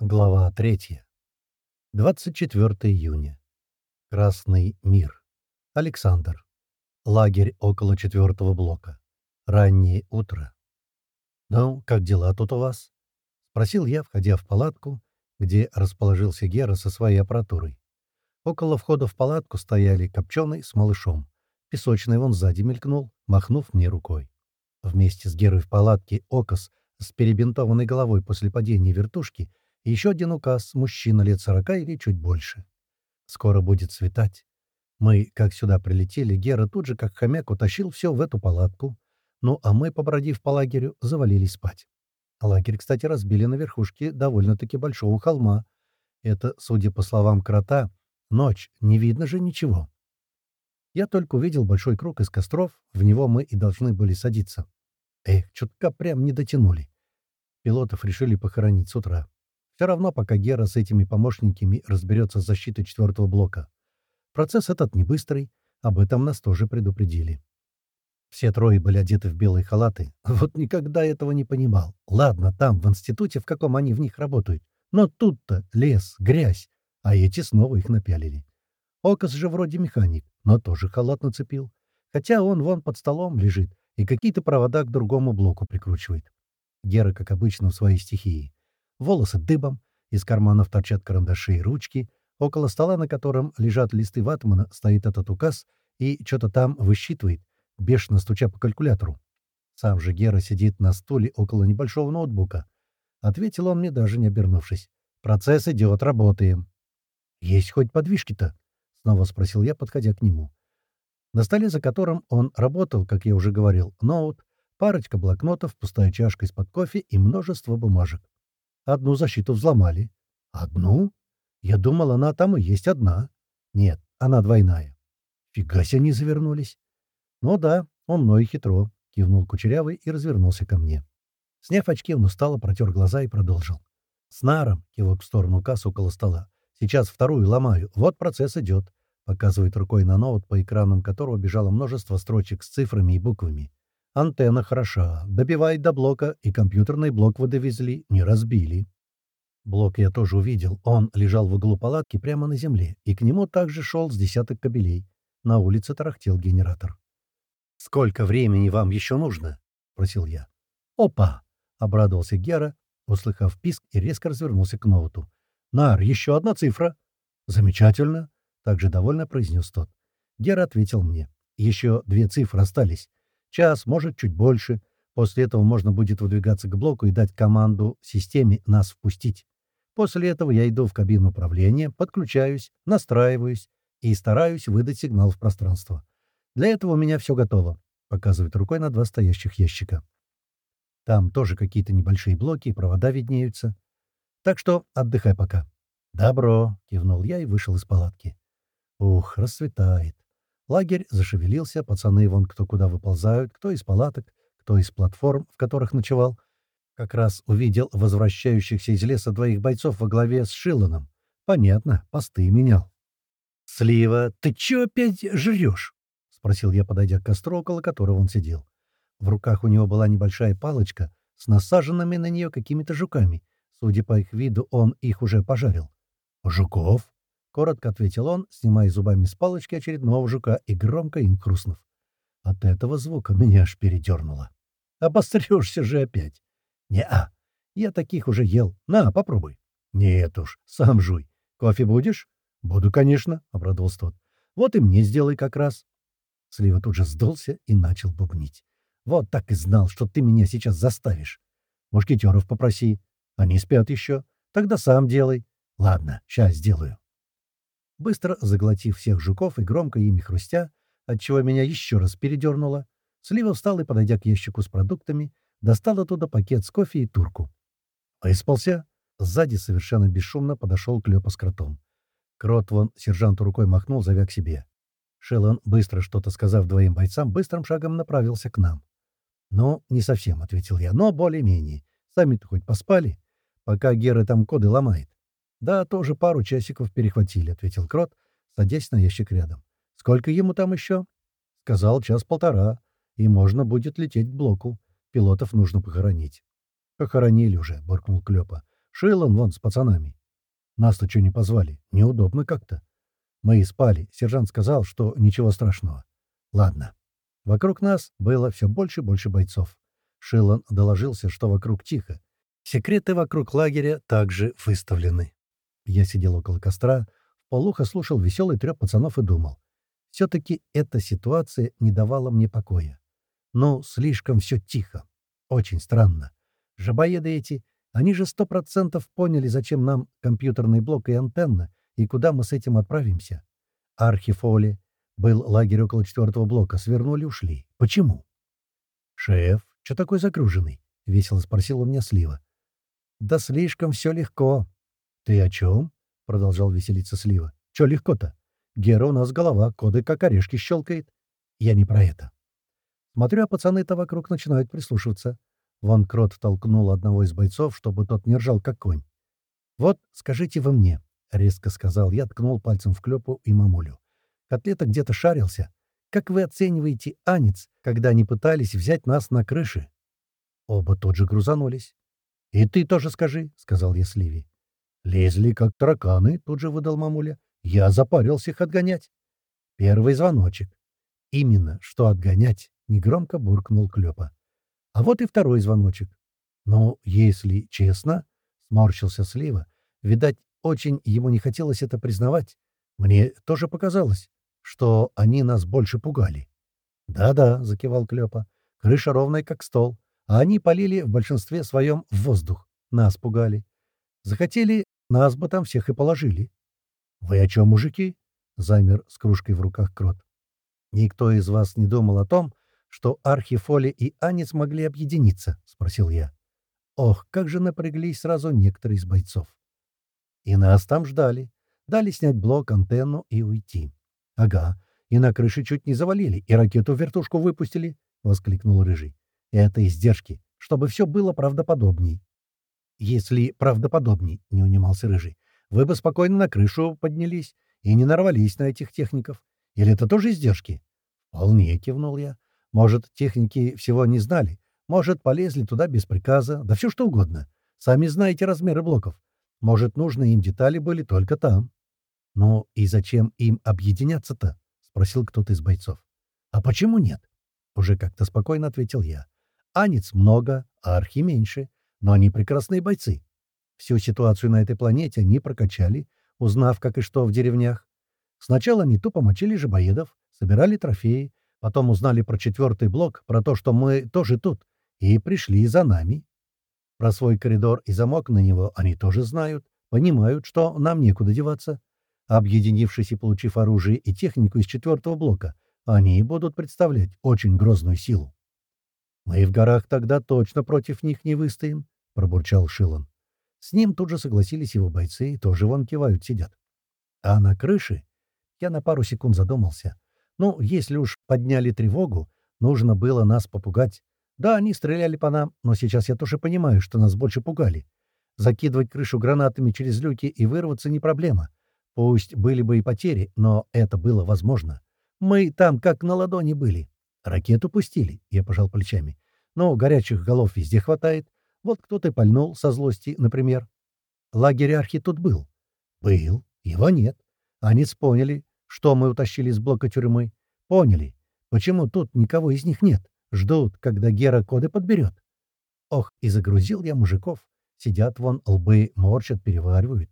Глава 3. 24 июня. Красный мир. Александр. Лагерь около четвертого блока. Раннее утро. «Ну, как дела тут у вас?» — спросил я, входя в палатку, где расположился Гера со своей аппаратурой. Около входа в палатку стояли Копченый с малышом. Песочный вон сзади мелькнул, махнув мне рукой. Вместе с Герой в палатке Окос с перебинтованной головой после падения вертушки еще один указ, мужчина лет сорока или чуть больше. Скоро будет светать. Мы, как сюда прилетели, Гера тут же, как хомяк, утащил все в эту палатку. Ну, а мы, побродив по лагерю, завалились спать. Лагерь, кстати, разбили на верхушке довольно-таки большого холма. Это, судя по словам крота, ночь, не видно же ничего. Я только увидел большой круг из костров, в него мы и должны были садиться. Эх, чутка прям не дотянули. Пилотов решили похоронить с утра. Все равно, пока Гера с этими помощниками разберется с защитой четвертого блока. Процесс этот не быстрый, об этом нас тоже предупредили. Все трое были одеты в белые халаты. Вот никогда этого не понимал. Ладно, там, в институте, в каком они в них работают. Но тут-то лес, грязь, а эти снова их напялили. Окас же вроде механик, но тоже халат нацепил. Хотя он вон под столом лежит и какие-то провода к другому блоку прикручивает. Гера, как обычно, в своей стихии. Волосы дыбом, из карманов торчат карандаши и ручки, около стола, на котором лежат листы ватмана, стоит этот указ и что-то там высчитывает, бешено стуча по калькулятору. Сам же Гера сидит на стуле около небольшого ноутбука. Ответил он мне, даже не обернувшись. «Процесс идет, работаем». «Есть хоть подвижки-то?» — снова спросил я, подходя к нему. На столе, за которым он работал, как я уже говорил, ноут, парочка блокнотов, пустая чашка из-под кофе и множество бумажек. Одну защиту взломали. Одну? Я думал, она там и есть одна. Нет, она двойная. Фига себе они завернулись. Ну да, умно и хитро, кивнул Кучерявый и развернулся ко мне. Сняв очки, он устало протер глаза и продолжил. «С наром!» — кивок в сторону касс около стола. «Сейчас вторую ломаю. Вот процесс идет», — показывает рукой на ноут, по экранам которого бежало множество строчек с цифрами и буквами. Антенна хороша, добивает до блока, и компьютерный блок вы довезли, не разбили. Блок я тоже увидел. Он лежал в углу палатки прямо на земле, и к нему также шел с десяток кабелей. На улице тарахтел генератор. «Сколько времени вам еще нужно?» — просил я. «Опа!» — обрадовался Гера, услыхав писк и резко развернулся к ноуту. «Нар, еще одна цифра!» «Замечательно!» — также довольно произнес тот. Гера ответил мне. «Еще две цифры остались. Час, может, чуть больше. После этого можно будет выдвигаться к блоку и дать команду системе нас впустить. После этого я иду в кабину управления, подключаюсь, настраиваюсь и стараюсь выдать сигнал в пространство. Для этого у меня все готово, показывает рукой на два стоящих ящика. Там тоже какие-то небольшие блоки и провода виднеются. Так что отдыхай пока. «Добро», — кивнул я и вышел из палатки. Ух, расцветает. Лагерь зашевелился, пацаны вон кто куда выползают, кто из палаток, кто из платформ, в которых ночевал. Как раз увидел возвращающихся из леса двоих бойцов во главе с Шилланом. Понятно, посты менял. «Слива, ты чё опять жрёшь?» — спросил я, подойдя к костру, около которого он сидел. В руках у него была небольшая палочка с насаженными на нее какими-то жуками. Судя по их виду, он их уже пожарил. «Жуков?» — коротко ответил он, снимая зубами с палочки очередного жука и громко им хрустнув. От этого звука меня аж передернуло. «Обострёшься же опять!» «Не-а, я таких уже ел. На, попробуй». «Нет уж, сам жуй. Кофе будешь?» «Буду, конечно», — обрадовался тот. «Вот и мне сделай как раз». Слива тут же сдулся и начал бубнить. «Вот так и знал, что ты меня сейчас заставишь. Мушкетеров попроси. Они спят еще. Тогда сам делай. Ладно, сейчас сделаю». Быстро заглотив всех жуков и громко ими хрустя, отчего меня еще раз передернуло, Слива встал и, подойдя к ящику с продуктами, достал оттуда пакет с кофе и турку. Выспался. Сзади совершенно бесшумно подошел Клёпа с кротом. Крот вон сержанту рукой махнул, зовя к себе. Шеллон, быстро что-то сказав двоим бойцам, быстрым шагом направился к нам. «Ну, не совсем», — ответил я, — «но более-менее. Сами-то хоть поспали, пока Гера там коды ломает». «Да, тоже пару часиков перехватили», — ответил Крот, садясь на ящик рядом. «Сколько ему там еще?» «Сказал, час-полтора, и можно будет лететь к блоку. Пилотов нужно похоронить». «Похоронили уже», — буркнул Клёпа. Шилан вон с пацанами. Нас-то что не позвали? Неудобно как-то. Мы и спали. Сержант сказал, что ничего страшного. Ладно. Вокруг нас было все больше и больше бойцов. Шилан доложился, что вокруг тихо. Секреты вокруг лагеря также выставлены. Я сидел около костра, полухо слушал веселый трёп пацанов и думал. Все-таки эта ситуация не давала мне покоя. Ну, слишком все тихо. Очень странно. Жабоеды эти, они же сто процентов поняли, зачем нам компьютерный блок и антенна, и куда мы с этим отправимся. Архифоли, был лагерь около четвертого блока, свернули, ушли. Почему? «Шеф, что такой загруженный?» — весело спросил у меня Слива. «Да слишком все легко». «Ты о чем?» — продолжал веселиться Слива. «Че легко-то? Гера у нас голова, коды как орешки щелкает». «Я не про это». Смотрю, а пацаны-то вокруг начинают прислушиваться. Ван Крот толкнул одного из бойцов, чтобы тот не ржал, как конь. «Вот, скажите вы мне», — резко сказал я, ткнул пальцем в клёпу и мамулю. «Котлета где-то шарился. Как вы оцениваете Анец, когда они пытались взять нас на крыше?» Оба тут же грузанулись. «И ты тоже скажи», — сказал я Сливи. «Лезли, как тараканы», — тут же выдал мамуля. «Я запарился их отгонять». Первый звоночек. Именно, что отгонять, — негромко буркнул Клёпа. А вот и второй звоночек. «Ну, если честно», — сморщился Слива, — «видать, очень ему не хотелось это признавать. Мне тоже показалось, что они нас больше пугали». «Да-да», — закивал Клёпа, — «крыша ровная, как стол, а они полили в большинстве своем в воздух. Нас пугали. Захотели, нас бы там всех и положили». «Вы о чем, мужики?» — замер с кружкой в руках Крот. «Никто из вас не думал о том, что Архифоли и Анец могли объединиться?» — спросил я. Ох, как же напряглись сразу некоторые из бойцов. И нас там ждали. Дали снять блок, антенну и уйти. «Ага, и на крыше чуть не завалили, и ракету-вертушку выпустили», — воскликнул Рыжий. «Это издержки, чтобы все было правдоподобней». «Если правдоподобней», — не унимался Рыжий, — «вы бы спокойно на крышу поднялись и не нарвались на этих техников. Или это тоже издержки?» «Вполне», — кивнул я. Может, техники всего не знали, может, полезли туда без приказа, да все что угодно. Сами знаете размеры блоков. Может, нужные им детали были только там. «Ну и зачем им объединяться-то?» — спросил кто-то из бойцов. «А почему нет?» — уже как-то спокойно ответил я. «Анец много, а архи меньше, но они прекрасные бойцы. Всю ситуацию на этой планете они прокачали, узнав, как и что в деревнях. Сначала они тупо мочили жабоедов, собирали трофеи, Потом узнали про четвертый блок, про то, что мы тоже тут, и пришли за нами. Про свой коридор и замок на него они тоже знают, понимают, что нам некуда деваться. Объединившись и получив оружие и технику из четвертого блока, они будут представлять очень грозную силу. «Мы в горах тогда точно против них не выстоим», — пробурчал Шилан. С ним тут же согласились его бойцы и тоже вон кивают, сидят. А на крыше я на пару секунд задумался — ну, если уж подняли тревогу, нужно было нас попугать. Да, они стреляли по нам, но сейчас я тоже понимаю, что нас больше пугали. Закидывать крышу гранатами через люки и вырваться не проблема. Пусть были бы и потери, но это было возможно. Мы там как на ладони были. Ракету пустили, я пожал плечами. Но горячих голов везде хватает. Вот кто-то пальнул со злости, например. Лагерь архи тут был. Был. Его нет. Они поняли, что мы утащили из блока тюрьмы. Поняли, почему тут никого из них нет. Ждут, когда Гера коды подберет. Ох, и загрузил я мужиков. Сидят вон, лбы морщат, переваривают.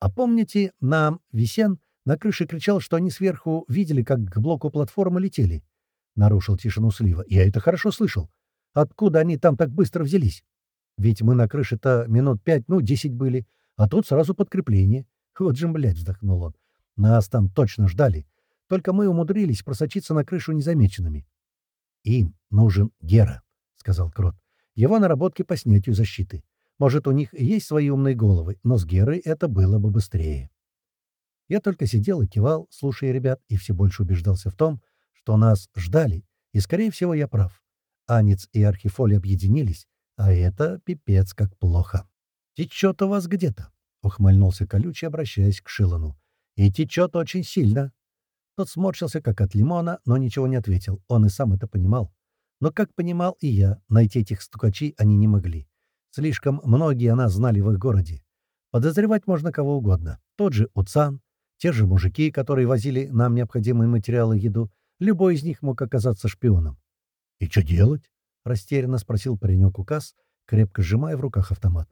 А помните, нам Висен на крыше кричал, что они сверху видели, как к блоку платформы летели? Нарушил тишину Слива. Я это хорошо слышал. Откуда они там так быстро взялись? Ведь мы на крыше-то минут пять, ну, десять были, а тут сразу подкрепление. Вот же, блядь, вздохнул он. Нас там точно ждали. Только мы умудрились просочиться на крышу незамеченными. «Им нужен Гера», — сказал Крот. «Его наработки по снятию защиты. Может, у них есть свои умные головы, но с Герой это было бы быстрее». Я только сидел и кивал, слушая ребят, и все больше убеждался в том, что нас ждали, и, скорее всего, я прав. Анец и Архифоли объединились, а это пипец как плохо. «Течет у вас где-то», — ухмыльнулся колючий, обращаясь к Шилану. И течет очень сильно. Тот сморщился, как от лимона, но ничего не ответил. Он и сам это понимал. Но, как понимал и я, найти этих стукачей они не могли. Слишком многие о нас знали в их городе. Подозревать можно кого угодно. Тот же Уцан, те же мужики, которые возили нам необходимые материалы и еду. Любой из них мог оказаться шпионом. — И что делать? — растерянно спросил паренек указ, крепко сжимая в руках автомат.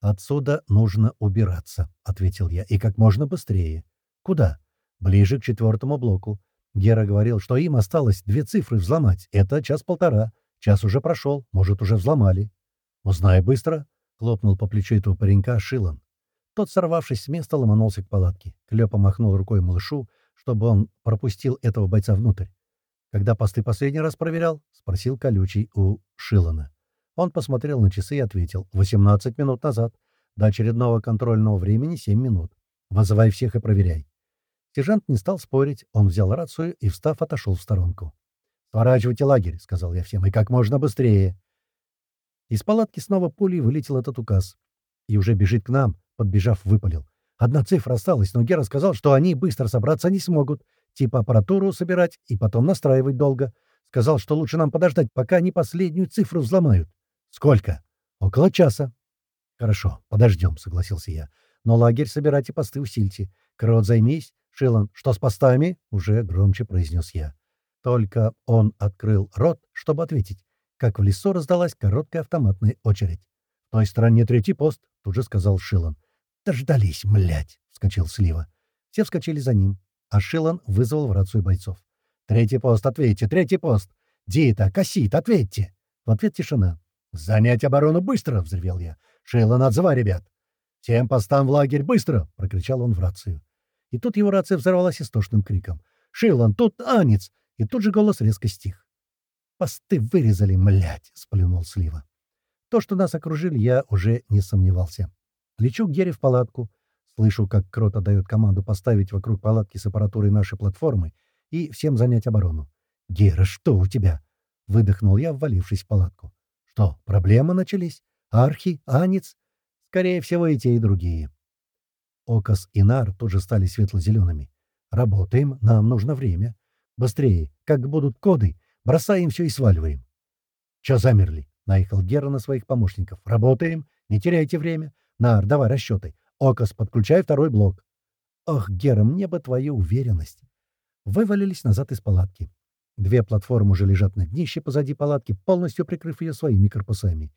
«Отсюда нужно убираться», — ответил я, — «и как можно быстрее». «Куда?» «Ближе к четвертому блоку. Гера говорил, что им осталось две цифры взломать. Это час-полтора. Час уже прошел, может, уже взломали». «Узнай быстро», — хлопнул по плечу этого паренька Шилан. Тот, сорвавшись с места, ломанулся к палатке. Клёпа махнул рукой малышу, чтобы он пропустил этого бойца внутрь. «Когда посты последний раз проверял?» — спросил колючий у Шилана. Он посмотрел на часы и ответил. «18 минут назад. До очередного контрольного времени 7 минут. Вызывай всех и проверяй». Сержант не стал спорить. Он взял рацию и, встав, отошел в сторонку. «Сворачивайте лагерь», — сказал я всем, — «и как можно быстрее». Из палатки снова пулей вылетел этот указ. И уже бежит к нам, подбежав, выпалил. Одна цифра осталась, но Гера сказал, что они быстро собраться не смогут. Типа аппаратуру собирать и потом настраивать долго. Сказал, что лучше нам подождать, пока они последнюю цифру взломают. «Сколько?» «Около часа». «Хорошо, подождем», — согласился я. «Но лагерь собирайте посты усильте. Крот займись. Шилан, что с постами?» — уже громче произнес я. Только он открыл рот, чтобы ответить, как в лесу раздалась короткая автоматная очередь. «В той стороне третий пост», — тут же сказал Шилан. «Дождались, млять!» — вскочил Слива. Все вскочили за ним, а Шилан вызвал в рацию бойцов. «Третий пост, ответьте! Третий пост! Дита, Кассит, ответьте!» В ответ тишина. «Занять оборону быстро!» — взревел я. «Шейлон, отзывай ребят!» «Всем постам в лагерь быстро!» — прокричал он в рацию. И тут его рация взорвалась истошным криком. «Шейлон, тут Анец!» И тут же голос резко стих. «Посты вырезали, млять!» — сплюнул Слива. То, что нас окружили, я уже не сомневался. Лечу к Гере в палатку. Слышу, как Крот отдает команду поставить вокруг палатки с аппаратурой нашей платформы и всем занять оборону. «Гера, что у тебя?» — выдохнул я, ввалившись в палатку. Что, проблемы начались? Архи? Анец? Скорее всего, и те, и другие. Окас и Нар тоже стали светло-зелеными. Работаем, нам нужно время. Быстрее, как будут коды, бросаем все и сваливаем. Че замерли? Наехал Гера на своих помощников. Работаем, не теряйте время. Нар, давай расчеты. Окас, подключай второй блок. Ох, Гера, мне бы твою уверенность. Вывалились назад из палатки. Две платформы уже лежат на днище позади палатки, полностью прикрыв ее своими корпусами.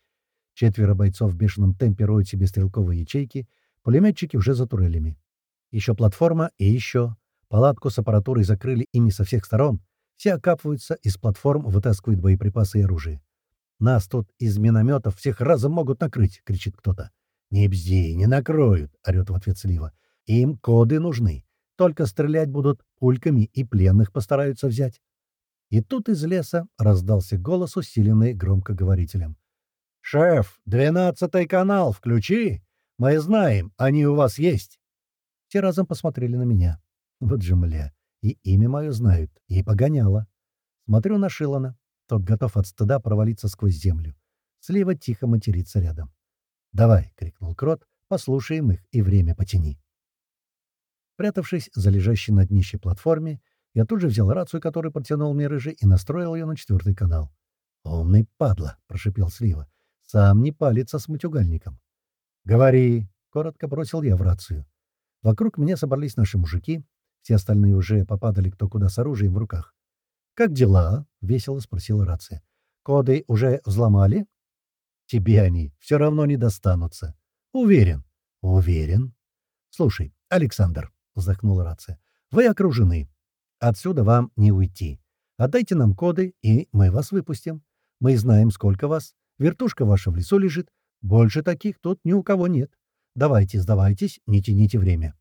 Четверо бойцов в бешеном темпе роют себе стрелковые ячейки, пулеметчики уже за турелями. Еще платформа и еще. Палатку с аппаратурой закрыли ими со всех сторон. Все окапываются, из платформ вытаскивают боеприпасы и оружие. «Нас тут из минометов всех разом могут накрыть!» — кричит кто-то. «Не бзди, не накроют!» — орёт в ответ Слива. «Им коды нужны. Только стрелять будут пульками и пленных постараются взять. И тут из леса раздался голос, усиленный громкоговорителем. «Шеф, двенадцатый канал включи! Мы знаем, они у вас есть!» Все разом посмотрели на меня. Вот же мля, и имя мое знают, и погоняло. Смотрю на Шилана. Тот готов от стыда провалиться сквозь землю. Слева тихо матерится рядом. «Давай!» — крикнул Крот. «Послушаем их и время потяни». Прятавшись за лежащей на днище платформе, я тут же взял рацию, которую протянул мне рыжий, и настроил ее на четвертый канал. «Умный падла!» — прошипел Слива. «Сам не палится с матюгальником». «Говори!» — коротко бросил я в рацию. Вокруг меня собрались наши мужики. Все остальные уже попадали кто куда с оружием в руках. «Как дела?» — весело спросила рация. «Коды уже взломали?» «Тебе они все равно не достанутся». «Уверен». «Уверен». «Слушай, Александр», — вздохнула рация, — «вы окружены. Отсюда вам не уйти. Отдайте нам коды, и мы вас выпустим. Мы знаем, сколько вас. Вертушка ваша в лесу лежит. Больше таких тут ни у кого нет. Давайте, сдавайтесь, не тяните время».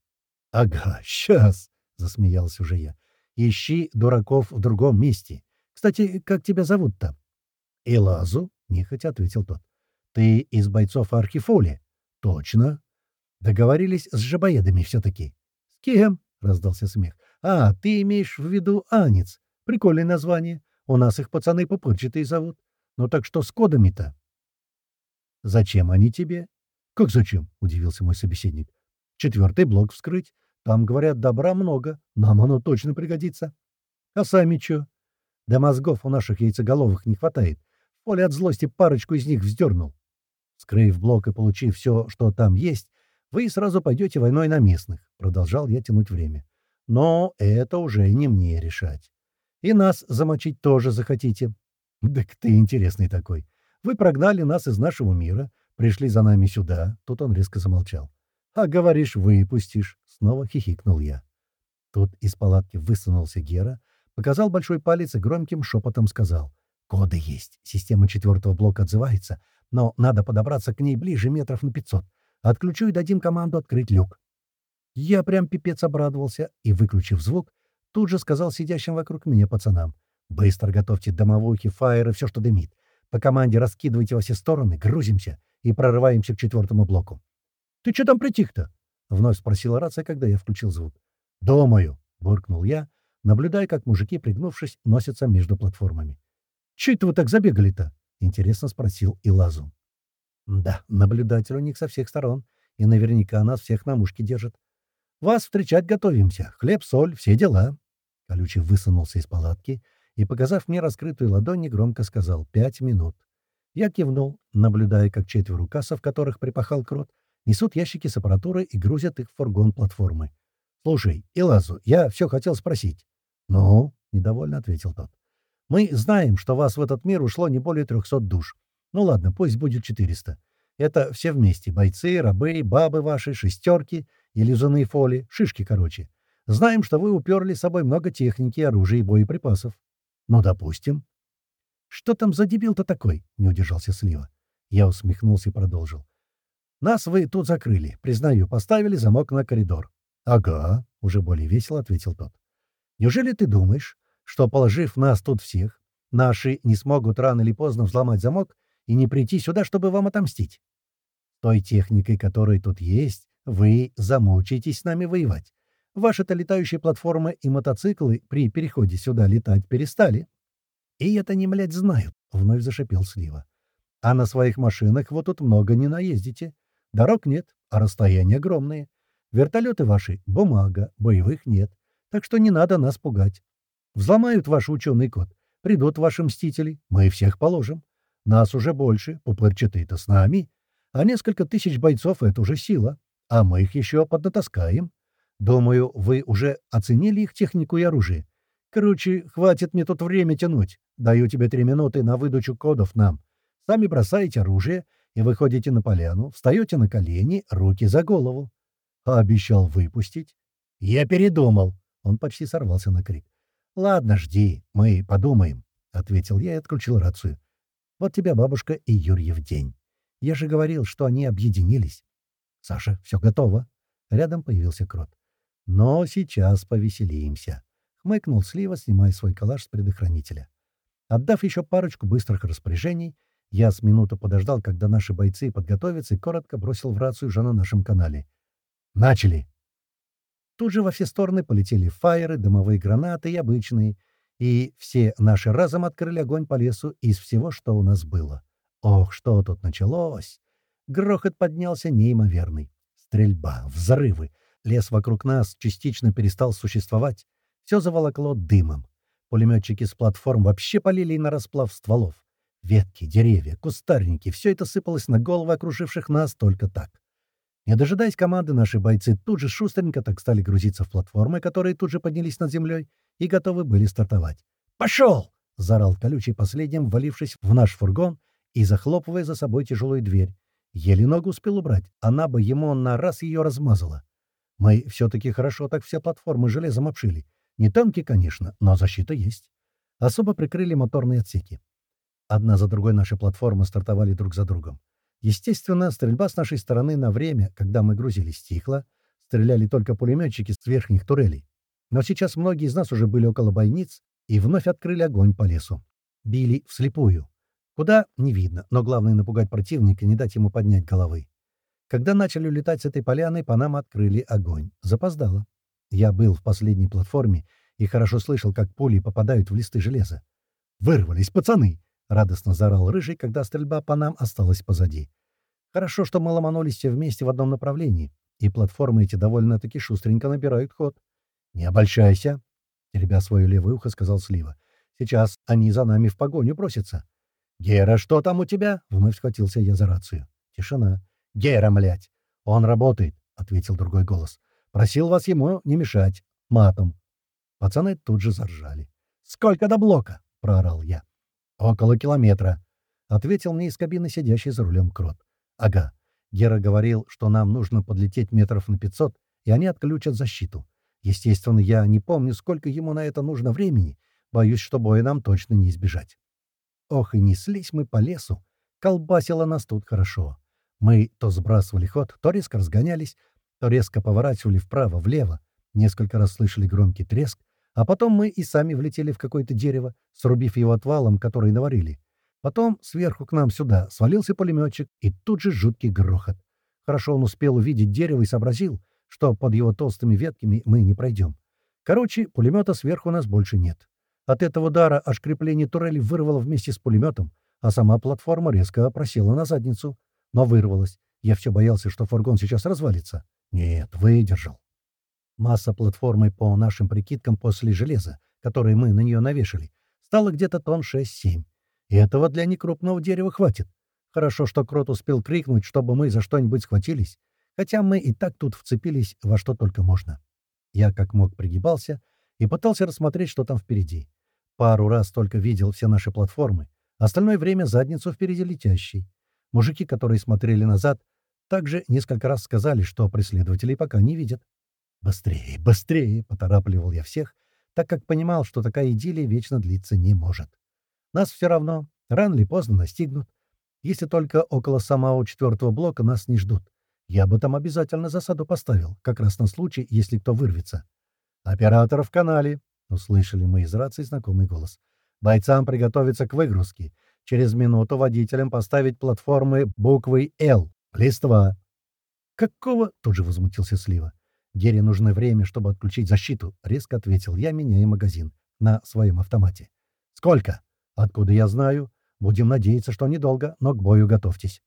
«Ага, сейчас», — засмеялся уже я. «Ищи дураков в другом месте. Кстати, как тебя зовут-то?» «Илазу», — нехотя ответил тот. «Ты из бойцов Архифоли?» «Точно». «Договорились с жабоедами все-таки». «С кем?» — раздался смех. «А, ты имеешь в виду Анец. Прикольное название. У нас их пацаны пупырчатые зовут. Ну так что с кодами-то?» «Зачем они тебе?» «Как зачем?» — удивился мой собеседник. «Четвертый блок вскрыть. Там, говорят, добра много. Нам оно точно пригодится». «А сами чё?» «Да мозгов у наших яйцеголовых не хватает. Поле от злости парочку из них вздернул». Скрыв блок и получив все, что там есть, вы сразу пойдете войной на местных. Продолжал я тянуть время. Но это уже не мне решать. И нас замочить тоже захотите. Так ты интересный такой. Вы прогнали нас из нашего мира, пришли за нами сюда. Тут он резко замолчал. А говоришь, выпустишь. Снова хихикнул я. Тут из палатки высунулся Гера, показал большой палец и громким шепотом сказал. «Коды есть. Система четвертого блока отзывается, но надо подобраться к ней ближе метров на пятьсот. Отключу и дадим команду открыть люк». Я прям пипец обрадовался и, выключив звук, тут же сказал сидящим вокруг меня пацанам. «Быстро готовьте домовухи, фаеры, все, что дымит. По команде раскидывайте во все стороны, грузимся и прорываемся к четвертому блоку». «Ты что там притих-то?» — вновь спросила рация, когда я включил звук. «Думаю», — буркнул я, наблюдая, как мужики, пригнувшись, носятся между платформами. «Чё это вы так забегали-то?» — интересно спросил Илазу. «Да, наблюдатель у них со всех сторон, и наверняка нас всех на мушке держит. Вас встречать готовимся. Хлеб, соль, все дела». Колючий высунулся из палатки и, показав мне раскрытую ладонь, негромко сказал «пять минут». Я кивнул, наблюдая, как четверо кассов, которых припахал крот, несут ящики с аппаратурой и грузят их в фургон платформы. «Слушай, Илазу, я все хотел спросить». «Ну?» — недовольно ответил тот. Мы знаем, что вас в этот мир ушло не более 300 душ. Ну ладно, пусть будет 400. Это все вместе. Бойцы, рабы, бабы ваши, шестерки, иллюзионные фоли, шишки, короче. Знаем, что вы уперли с собой много техники, оружия и боеприпасов. Ну, допустим. Что там за дебил-то такой? Не удержался Слива. Я усмехнулся и продолжил. Нас вы тут закрыли. Признаю, поставили замок на коридор. Ага, уже более весело ответил тот. Неужели ты думаешь, что, положив нас тут всех, наши не смогут рано или поздно взломать замок и не прийти сюда, чтобы вам отомстить. Той техникой, которая тут есть, вы замучаетесь с нами воевать. Ваши-то летающие платформы и мотоциклы при переходе сюда летать перестали. И это не, млядь, знают, — вновь зашипел Слива. А на своих машинах вот тут много не наездите. Дорог нет, а расстояния огромные. Вертолеты ваши — бумага, боевых нет. Так что не надо нас пугать. Взломают ваш ученый код. Придут ваши мстители. Мы всех положим. Нас уже больше. Пупырчатые-то с нами. А несколько тысяч бойцов — это уже сила. А мы их еще поднатаскаем. Думаю, вы уже оценили их технику и оружие. Короче, хватит мне тут время тянуть. Даю тебе три минуты на выдачу кодов нам. Сами бросаете оружие и выходите на поляну, встаете на колени, руки за голову. Обещал выпустить. Я передумал. Он почти сорвался на крик. «Ладно, жди, мы подумаем», — ответил я и отключил рацию. «Вот тебя бабушка и Юрьев день. Я же говорил, что они объединились». «Саша, все готово». Рядом появился крот. «Но сейчас повеселимся», — хмыкнул Слива, снимая свой калаш с предохранителя. Отдав еще парочку быстрых распоряжений, я с минуту подождал, когда наши бойцы подготовятся, и коротко бросил в рацию уже на нашем канале. «Начали!» Тут же во все стороны полетели фаеры, дымовые гранаты и обычные, и все наши разом открыли огонь по лесу из всего, что у нас было. Ох, что тут началось! Грохот поднялся неимоверный. Стрельба, взрывы. Лес вокруг нас частично перестал существовать. Все заволокло дымом. Пулеметчики с платформ вообще полили на расплав стволов. Ветки, деревья, кустарники — все это сыпалось на головы окруживших нас только так. Не дожидаясь команды, наши бойцы тут же шустренько так стали грузиться в платформы, которые тут же поднялись над землей и готовы были стартовать. «Пошел!» — заорал колючий последним, валившись в наш фургон и захлопывая за собой тяжелую дверь. Еле ногу успел убрать, она бы ему на раз ее размазала. Мы все-таки хорошо так все платформы железом обшили. Не танки, конечно, но защита есть. Особо прикрыли моторные отсеки. Одна за другой наши платформы стартовали друг за другом. Естественно, стрельба с нашей стороны на время, когда мы грузились, стихла. Стреляли только пулеметчики с верхних турелей. Но сейчас многие из нас уже были около бойниц и вновь открыли огонь по лесу. Били вслепую. Куда — не видно, но главное — напугать противника, не дать ему поднять головы. Когда начали улетать с этой поляны, по нам открыли огонь. Запоздало. Я был в последней платформе и хорошо слышал, как пули попадают в листы железа. «Вырвались, пацаны!» — радостно заорал Рыжий, когда стрельба по нам осталась позади. Хорошо, что мы ломанулись все вместе в одном направлении, и платформы эти довольно-таки шустренько набирают ход. «Не обольщайся!» — теребя свое левое ухо, сказал Слива. «Сейчас они за нами в погоню бросятся». «Гера, что там у тебя?» — вновь схватился я за рацию. Тишина. «Гера, млять!» «Он работает», — ответил другой голос. «Просил вас ему не мешать. Матом». Пацаны тут же заржали. «Сколько до блока?» — проорал я. «Около километра», — ответил мне из кабины сидящий за рулем Крот. «Ага. Гера говорил, что нам нужно подлететь метров на пятьсот, и они отключат защиту. Естественно, я не помню, сколько ему на это нужно времени. Боюсь, что боя нам точно не избежать. Ох, и неслись мы по лесу. Колбасило нас тут хорошо. Мы то сбрасывали ход, то резко разгонялись, то резко поворачивали вправо-влево. Несколько раз слышали громкий треск, а потом мы и сами влетели в какое-то дерево, срубив его отвалом, который наварили. Потом сверху к нам сюда свалился пулеметчик, и тут же жуткий грохот. Хорошо он успел увидеть дерево и сообразил, что под его толстыми ветками мы не пройдем. Короче, пулемета сверху у нас больше нет. От этого удара аж крепление турели вырвало вместе с пулеметом, а сама платформа резко просела на задницу. Но вырвалась. Я все боялся, что фургон сейчас развалится. Нет, выдержал. Масса платформы, по нашим прикидкам, после железа, которое мы на нее навешали, стала где-то тонн 6-7. И этого для некрупного дерева хватит. Хорошо, что Крот успел крикнуть, чтобы мы за что-нибудь схватились, хотя мы и так тут вцепились во что только можно. Я как мог пригибался и пытался рассмотреть, что там впереди. Пару раз только видел все наши платформы, остальное время задницу впереди летящей. Мужики, которые смотрели назад, также несколько раз сказали, что преследователей пока не видят. «Быстрее, быстрее!» — поторапливал я всех, так как понимал, что такая идиллия вечно длиться не может. Нас все равно рано или поздно настигнут. Если только около самого четвертого блока нас не ждут. Я бы там обязательно засаду поставил, как раз на случай, если кто вырвется. «Оператор в канале!» — услышали мы из рации знакомый голос. «Бойцам приготовиться к выгрузке. Через минуту водителям поставить платформы буквой «Л». Листва. «Какого?» — тут же возмутился Слива. «Гере нужно время, чтобы отключить защиту», — резко ответил я, меняя магазин на своем автомате. «Сколько?» «Откуда я знаю? Будем надеяться, что недолго, но к бою готовьтесь».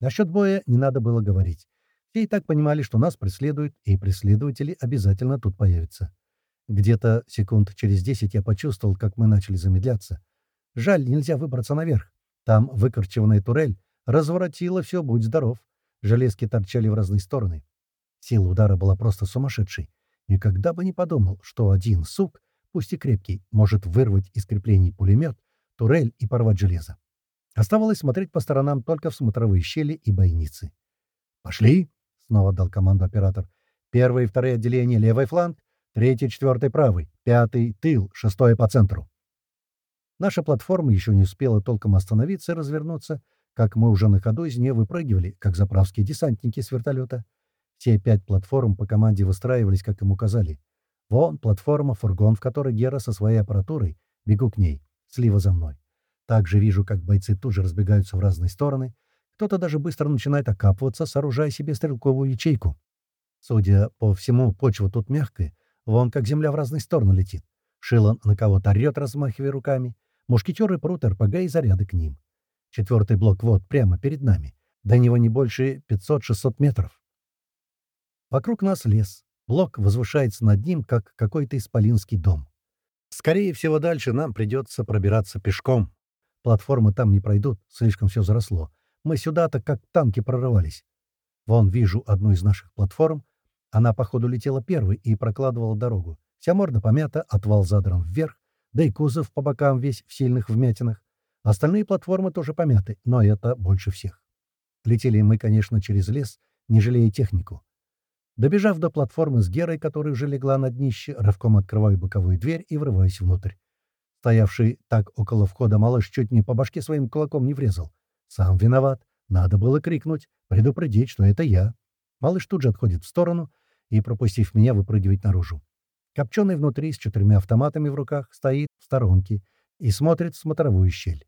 Насчет боя не надо было говорить. Все и так понимали, что нас преследуют, и преследователи обязательно тут появятся. Где-то секунд через десять я почувствовал, как мы начали замедляться. Жаль, нельзя выбраться наверх. Там выкорчеванная турель разворотила все, будь здоров. Железки торчали в разные стороны. Сила удара была просто сумасшедшей. Никогда бы не подумал, что один сук, пусть и крепкий, может вырвать из креплений пулемет, турель и порвать железо. Оставалось смотреть по сторонам только в смотровые щели и бойницы. «Пошли!» снова дал команду оператор. Первые и вторые отделения — левый фланг, третий, четвертый — правый, пятый — тыл, шестое — по центру. Наша платформа еще не успела толком остановиться и развернуться, как мы уже на ходу из нее выпрыгивали, как заправские десантники с вертолета. Все пять платформ по команде выстраивались, как им указали. Вон платформа, фургон, в которой Гера со своей аппаратурой. Бегу к ней. Слива за мной. Также вижу, как бойцы тут же разбегаются в разные стороны — кто-то даже быстро начинает окапываться, сооружая себе стрелковую ячейку. Судя по всему, почва тут мягкая, вон как земля в разные стороны летит. Шилан на кого-то орёт, размахивая руками. Мушкетеры прут РПГ и заряды к ним. Четвертый блок вот, прямо перед нами. До него не больше 500-600 метров. Вокруг нас лес. Блок возвышается над ним, как какой-то исполинский дом. Скорее всего, дальше нам придется пробираться пешком. Платформы там не пройдут, слишком все заросло. Мы сюда-то как танки прорывались. Вон вижу одну из наших платформ. Она, походу, летела первой и прокладывала дорогу. Вся морда помята, отвал задран вверх, да и кузов по бокам весь в сильных вмятинах. Остальные платформы тоже помяты, но это больше всех. Летели мы, конечно, через лес, не жалея технику. Добежав до платформы с Герой, которая уже легла на днище, рывком открываю боковую дверь и врываюсь внутрь. Стоявший так около входа малыш чуть не по башке своим кулаком не врезал. Сам виноват. Надо было крикнуть, предупредить, что это я. Малыш тут же отходит в сторону и, пропустив меня, выпрыгивает наружу. Копченый внутри с четырьмя автоматами в руках стоит в сторонке и смотрит в смотровую щель.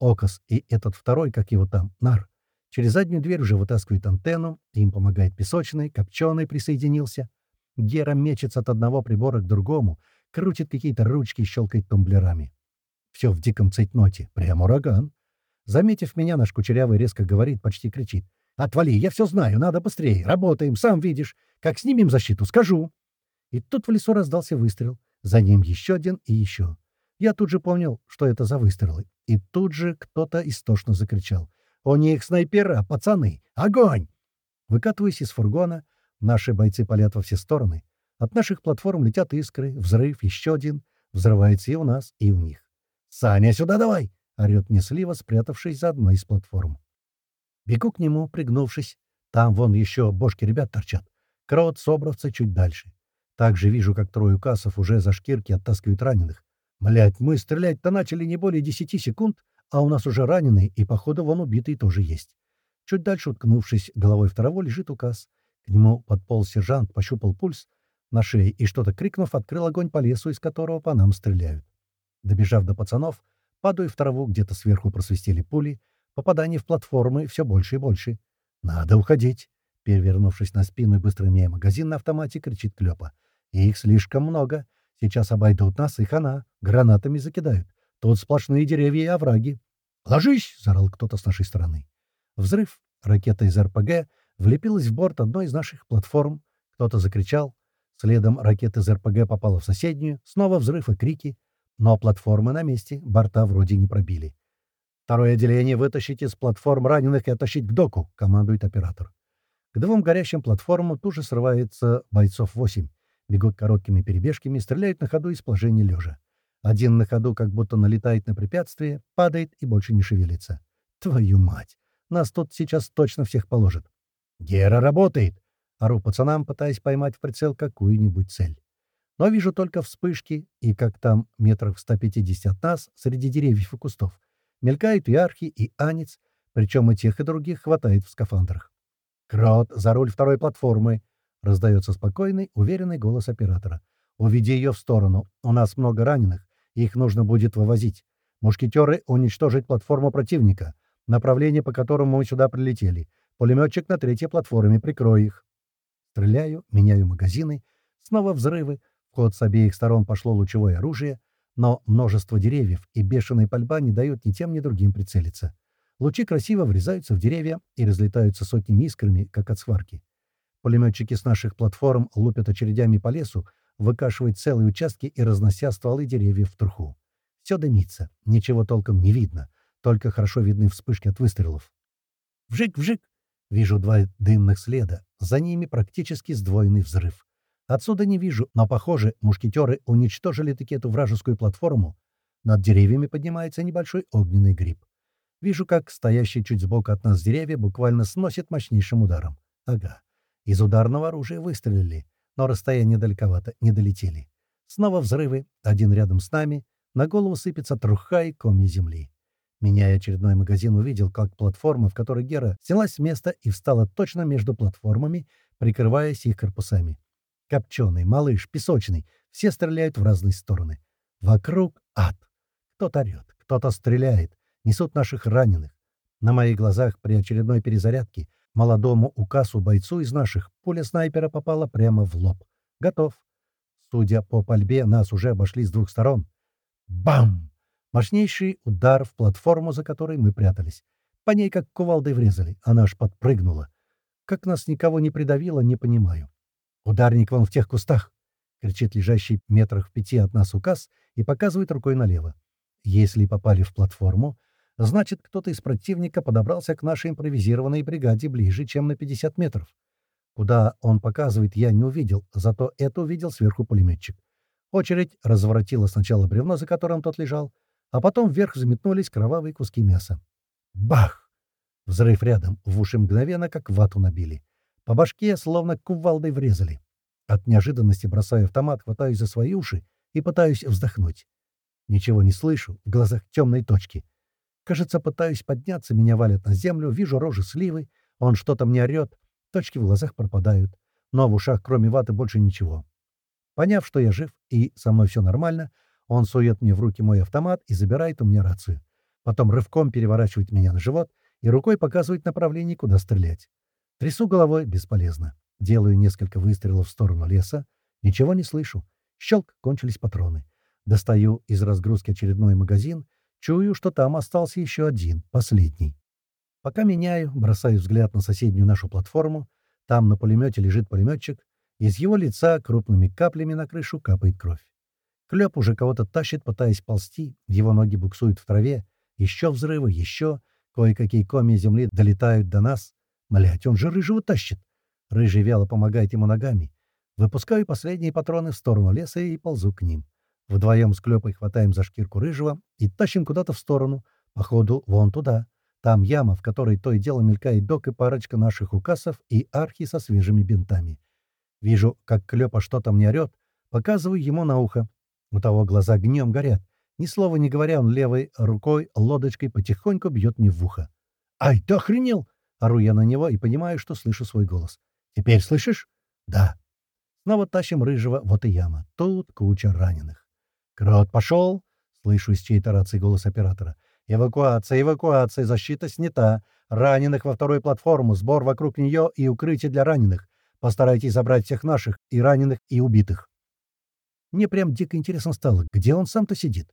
Окос и этот второй, как его там, нар, через заднюю дверь уже вытаскивает антенну, им помогает песочный, копченый присоединился. Гера мечется от одного прибора к другому, крутит какие-то ручки и щелкает тумблерами. Все в диком цейтноте, прям ураган. Заметив меня, наш кучерявый резко говорит, почти кричит. «Отвали, я все знаю, надо быстрее, работаем, сам видишь. Как снимем защиту, скажу». И тут в лесу раздался выстрел. За ним еще один и еще. Я тут же понял, что это за выстрелы. И тут же кто-то истошно закричал. У них снайпера, пацаны! Огонь!» Выкатываясь из фургона, наши бойцы палят во все стороны. От наших платформ летят искры, взрыв, еще один. Взрывается и у нас, и у них. «Саня, сюда давай!» — орёт мне слива, спрятавшись за одной из платформ. Бегу к нему, пригнувшись. Там вон еще бошки ребят торчат. Крот, собровцы чуть дальше. Также вижу, как трое кассов уже за шкирки оттаскивают раненых. Блять, мы стрелять-то начали не более десяти секунд, а у нас уже раненый, и, походу, вон убитый тоже есть. Чуть дальше, уткнувшись головой второго, лежит указ. К нему подполз сержант, пощупал пульс на шее и, что-то крикнув, открыл огонь по лесу, из которого по нам стреляют. Добежав до пацанов, падаю в траву, где-то сверху просвистели пули, попадание в платформы все больше и больше. «Надо уходить!» Перевернувшись на спину и быстро имея магазин на автомате, кричит Клёпа. Их слишком много. Сейчас обойдут нас, и хана. Гранатами закидают. Тут сплошные деревья и овраги. «Ложись!» — заорал кто-то с нашей стороны. Взрыв. Ракета из РПГ влепилась в борт одной из наших платформ. Кто-то закричал. Следом ракета из РПГ попала в соседнюю. Снова взрыв и крики. Но платформы на месте, борта вроде не пробили. «Второе отделение вытащить из платформ раненых и оттащить к доку», — командует оператор. К двум горящим платформам тут же срывается бойцов восемь бегут короткими перебежками, стреляют на ходу из положения лежа. Один на ходу как будто налетает на препятствие, падает и больше не шевелится. Твою мать! Нас тут сейчас точно всех положат. «Гера работает!» — ору пацанам, пытаясь поймать в прицел какую-нибудь цель. Но вижу только вспышки, и как там метрах в 150 от нас, среди деревьев и кустов, мелькают и архи, и анец, причем и тех, и других хватает в скафандрах. «Крот, за руль второй платформы!» — раздается спокойный, уверенный голос оператора. «Уведи ее в сторону. У нас много раненых. Их нужно будет вывозить. Мушкетеры уничтожить платформу противника, направление, по которому мы сюда прилетели. Пулеметчик на третьей платформе, прикрой их». Стреляю, меняю магазины. Снова взрывы. В ход с обеих сторон пошло лучевое оружие, но множество деревьев и бешеная пальба не дают ни тем, ни другим прицелиться. Лучи красиво врезаются в деревья и разлетаются сотнями искрами, как от сварки. Пулеметчики с наших платформ лупят очередями по лесу, выкашивают целые участки и разнося стволы деревьев в труху. Все дымится, ничего толком не видно, только хорошо видны вспышки от выстрелов. Вжик-вжик! Вижу два дымных следа, за ними практически сдвоенный взрыв. Отсюда не вижу, но, похоже, мушкетеры уничтожили таки эту вражескую платформу. Над деревьями поднимается небольшой огненный гриб. Вижу, как стоящие чуть сбоку от нас деревья буквально сносят мощнейшим ударом. Ага. Из ударного оружия выстрелили, но расстояние далековато, не долетели. Снова взрывы, один рядом с нами, на голову сыпется труха и комья земли. Меняя очередной магазин, увидел, как платформа, в которой Гера снялась с места и встала точно между платформами, прикрываясь их корпусами. Копченый, малыш, песочный — все стреляют в разные стороны. Вокруг ад. Кто-то орет, кто-то стреляет, несут наших раненых. На моих глазах при очередной перезарядке Молодому указу бойцу из наших пуля снайпера попала прямо в лоб. Готов. Судя по пальбе, нас уже обошли с двух сторон. Бам! Мощнейший удар в платформу, за которой мы прятались. По ней как кувалдой врезали. Она аж подпрыгнула. Как нас никого не придавило, не понимаю. «Ударник вон в тех кустах!» — кричит лежащий метрах в пяти от нас указ и показывает рукой налево. Если попали в платформу, Значит, кто-то из противника подобрался к нашей импровизированной бригаде ближе, чем на 50 метров. Куда он показывает, я не увидел, зато это увидел сверху пулеметчик. Очередь разворотила сначала бревно, за которым тот лежал, а потом вверх взметнулись кровавые куски мяса. Бах! Взрыв рядом, в уши мгновенно, как вату набили. По башке словно кувалдой врезали. От неожиданности бросаю автомат, хватаюсь за свои уши и пытаюсь вздохнуть. Ничего не слышу, в глазах темные точки. Кажется, пытаюсь подняться, меня валят на землю, вижу рожи сливы, он что-то мне орёт, точки в глазах пропадают, но в ушах кроме ваты больше ничего. Поняв, что я жив и со мной все нормально, он сует мне в руки мой автомат и забирает у меня рацию. Потом рывком переворачивает меня на живот и рукой показывает направление, куда стрелять. Трясу головой бесполезно. Делаю несколько выстрелов в сторону леса. Ничего не слышу. Щелк, кончились патроны. Достаю из разгрузки очередной магазин — Чую, что там остался еще один, последний. Пока меняю, бросаю взгляд на соседнюю нашу платформу. Там на пулемете лежит пулеметчик. Из его лица крупными каплями на крышу капает кровь. Клёп уже кого-то тащит, пытаясь ползти. Его ноги буксуют в траве. Еще взрывы, еще. Кое-какие комья земли долетают до нас. Блять, он же рыжего тащит. Рыжий вяло помогает ему ногами. Выпускаю последние патроны в сторону леса и ползу к ним. Вдвоем с Клёпой хватаем за шкирку рыжего и тащим куда-то в сторону. Походу, вон туда. Там яма, в которой то и дело мелькает док и парочка наших укасов и архи со свежими бинтами. Вижу, как Клёпа что-то мне орёт, показываю ему на ухо. У того глаза гнем горят. Ни слова не говоря, он левой рукой лодочкой потихоньку бьет мне в ухо. «Ай, ты охренел!» — ору я на него и понимаю, что слышу свой голос. «Теперь слышишь?» «Да». Снова тащим рыжего, вот и яма. Тут куча раненых. «Крот пошел!» — слышу из чьей-то рации голос оператора. «Эвакуация, эвакуация, защита снята. Раненых во вторую платформу, сбор вокруг нее и укрытие для раненых. Постарайтесь забрать всех наших, и раненых, и убитых». Мне прям дико интересно стало, где он сам-то сидит.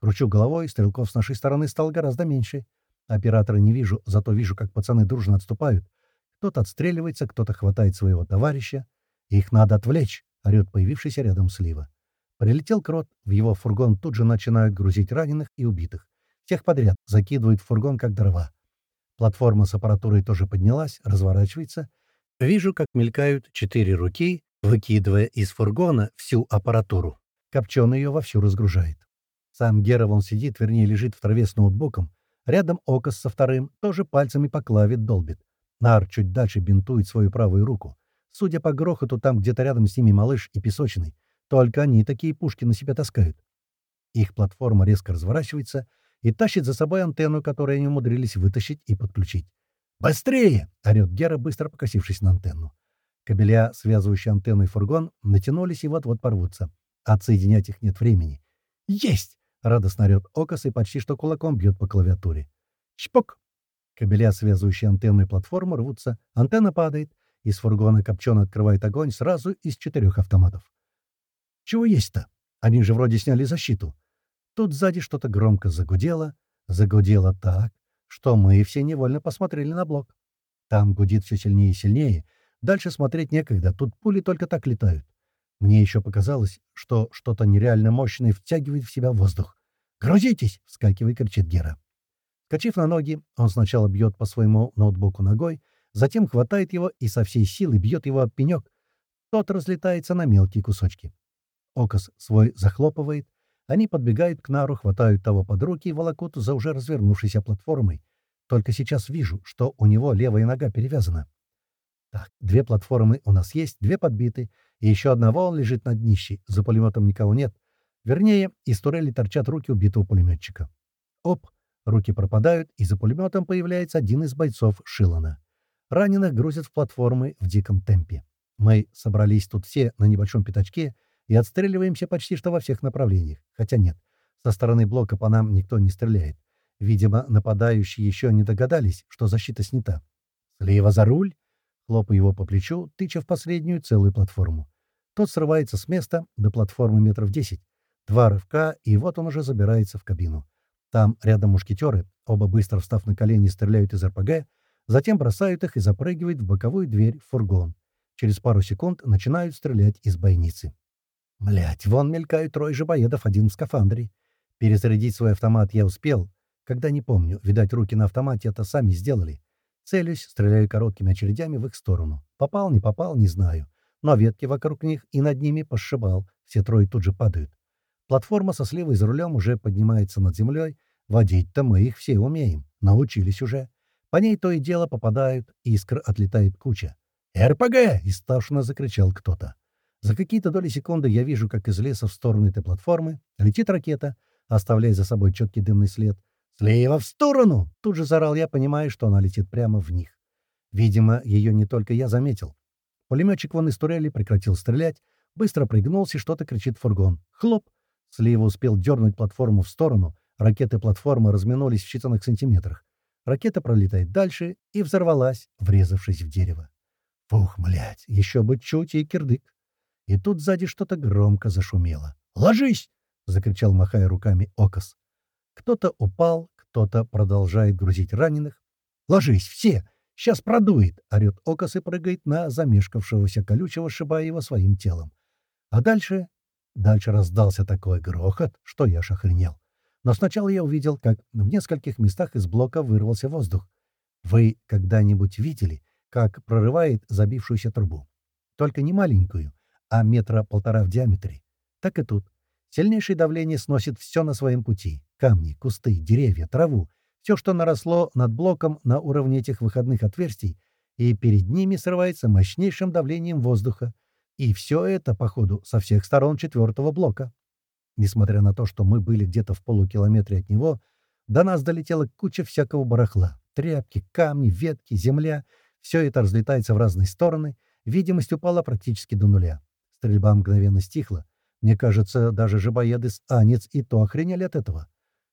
Кручу головой, стрелков с нашей стороны стало гораздо меньше. Оператора не вижу, зато вижу, как пацаны дружно отступают. Кто-то отстреливается, кто-то хватает своего товарища. «Их надо отвлечь!» — орёт появившийся рядом слива. Прилетел крот, в его фургон тут же начинают грузить раненых и убитых. Всех подряд закидывают в фургон, как дрова. Платформа с аппаратурой тоже поднялась, разворачивается. Вижу, как мелькают четыре руки, выкидывая из фургона всю аппаратуру. Копченый ее вовсю разгружает. Сам Гера вон сидит, вернее, лежит в траве с ноутбуком. Рядом Окас со вторым, тоже пальцами по клаве долбит. Нар чуть дальше бинтует свою правую руку. Судя по грохоту, там где-то рядом с ними малыш и песочный. Только они такие пушки на себя таскают. Их платформа резко разворачивается и тащит за собой антенну, которую они умудрились вытащить и подключить. «Быстрее!» — орёт Гера, быстро покосившись на антенну. Кабеля, связывающие антенну и фургон, натянулись и вот-вот порвутся. Отсоединять их нет времени. «Есть!» — радостно орёт Окас и почти что кулаком бьет по клавиатуре. «Чпок!» Кабеля, связывающие антенну и платформу, рвутся. Антенна падает. Из фургона Копченый открывает огонь сразу из четырех автоматов. «Чего есть-то? Они же вроде сняли защиту». Тут сзади что-то громко загудело. Загудело так, что мы все невольно посмотрели на блок. Там гудит все сильнее и сильнее. Дальше смотреть некогда, тут пули только так летают. Мне еще показалось, что что-то нереально мощное втягивает в себя воздух. «Грузитесь!» — вскакивает, кричит Гера. Скачив на ноги, он сначала бьет по своему ноутбуку ногой, затем хватает его и со всей силы бьет его об пенек. Тот разлетается на мелкие кусочки. Окос свой захлопывает. Они подбегают к Нару, хватают того под руки и волокут за уже развернувшейся платформой. Только сейчас вижу, что у него левая нога перевязана. Так, две платформы у нас есть, две подбиты, и еще одного он лежит на днище, за пулеметом никого нет. Вернее, из турели торчат руки убитого пулеметчика. Оп! Руки пропадают, и за пулеметом появляется один из бойцов Шилана. Раненых грузят в платформы в диком темпе. Мы собрались тут все на небольшом пятачке и отстреливаемся почти что во всех направлениях. Хотя нет, со стороны блока по нам никто не стреляет. Видимо, нападающие еще не догадались, что защита снята. «Слева за руль!» Хлопаю его по плечу, тыча в последнюю целую платформу. Тот срывается с места до платформы метров десять. Два рывка, и вот он уже забирается в кабину. Там рядом мушкетеры, оба быстро встав на колени, стреляют из РПГ, затем бросают их и запрыгивают в боковую дверь в фургон. Через пару секунд начинают стрелять из бойницы. Блять, вон мелькают трое жабоедов, один в скафандре. Перезарядить свой автомат я успел. Когда не помню, видать, руки на автомате это сами сделали. Целюсь, стреляю короткими очередями в их сторону. Попал, не попал, не знаю. Но ветки вокруг них и над ними пошибал. Все трое тут же падают. Платформа со сливой за рулем уже поднимается над землей. Водить-то мы их все умеем. Научились уже. По ней то и дело попадают, искр отлетает куча. «РПГ!» — истошно закричал кто-то. За какие-то доли секунды я вижу, как из леса в сторону этой платформы летит ракета, оставляя за собой четкий дымный след. «Слева в сторону!» — тут же заорал я, понимая, что она летит прямо в них. Видимо, ее не только я заметил. Пулеметчик вон из турели прекратил стрелять, быстро пригнулся и что-то кричит фургон. Хлоп! Слива успел дернуть платформу в сторону, ракеты платформы разминулись в считанных сантиметрах. Ракета пролетает дальше и взорвалась, врезавшись в дерево. Фух, блядь, еще бы чуть и кирдык. И тут сзади что-то громко зашумело. «Ложись!» — закричал, махая руками Окас. Кто-то упал, кто-то продолжает грузить раненых. «Ложись, все! Сейчас продует!» — орёт Окас и прыгает на замешкавшегося колючего, шибая его своим телом. А дальше... Дальше раздался такой грохот, что я охренел. Но сначала я увидел, как в нескольких местах из блока вырвался воздух. Вы когда-нибудь видели, как прорывает забившуюся трубу? Только не маленькую, а метра полтора в диаметре. Так и тут. Сильнейшее давление сносит все на своем пути. Камни, кусты, деревья, траву. Все, что наросло над блоком на уровне этих выходных отверстий, и перед ними срывается мощнейшим давлением воздуха. И все это, походу, со всех сторон четвертого блока. Несмотря на то, что мы были где-то в полукилометре от него, до нас долетела куча всякого барахла. Тряпки, камни, ветки, земля. Все это разлетается в разные стороны. Видимость упала практически до нуля. Стрельба мгновенно стихла. Мне кажется, даже жабоеды с Анец и то охренели от этого.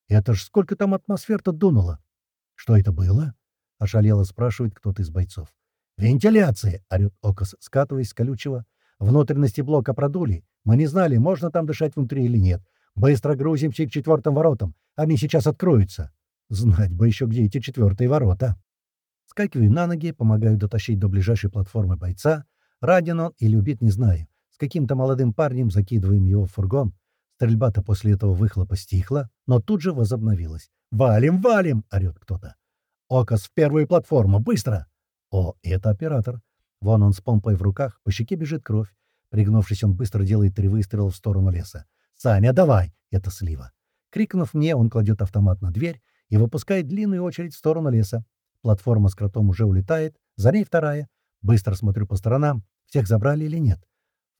Это ж сколько там атмосфер-то дунуло? Что это было? — ошалело спрашивает кто-то из бойцов. «Вентиляция!» — орёт Окас, скатываясь с колючего. «Внутренности блока продули. Мы не знали, можно там дышать внутри или нет. Быстро грузимся к четвертым воротам. Они сейчас откроются». Знать бы еще, где эти четвертые ворота. Скакиваю на ноги, помогаю дотащить до ближайшей платформы бойца. Ранен он или убит, не знаю. Каким-то молодым парнем закидываем его в фургон. Стрельба-то после этого выхлопа стихла, но тут же возобновилась. «Валим, валим!» — орёт кто-то. «Окас, в первую платформу! Быстро!» О, это оператор. Вон он с помпой в руках, по щеке бежит кровь. Пригнувшись, он быстро делает три выстрела в сторону леса. «Саня, давай!» — это слива. Крикнув мне, он кладет автомат на дверь и выпускает длинную очередь в сторону леса. Платформа с кротом уже улетает, за ней вторая. Быстро смотрю по сторонам, всех забрали или нет.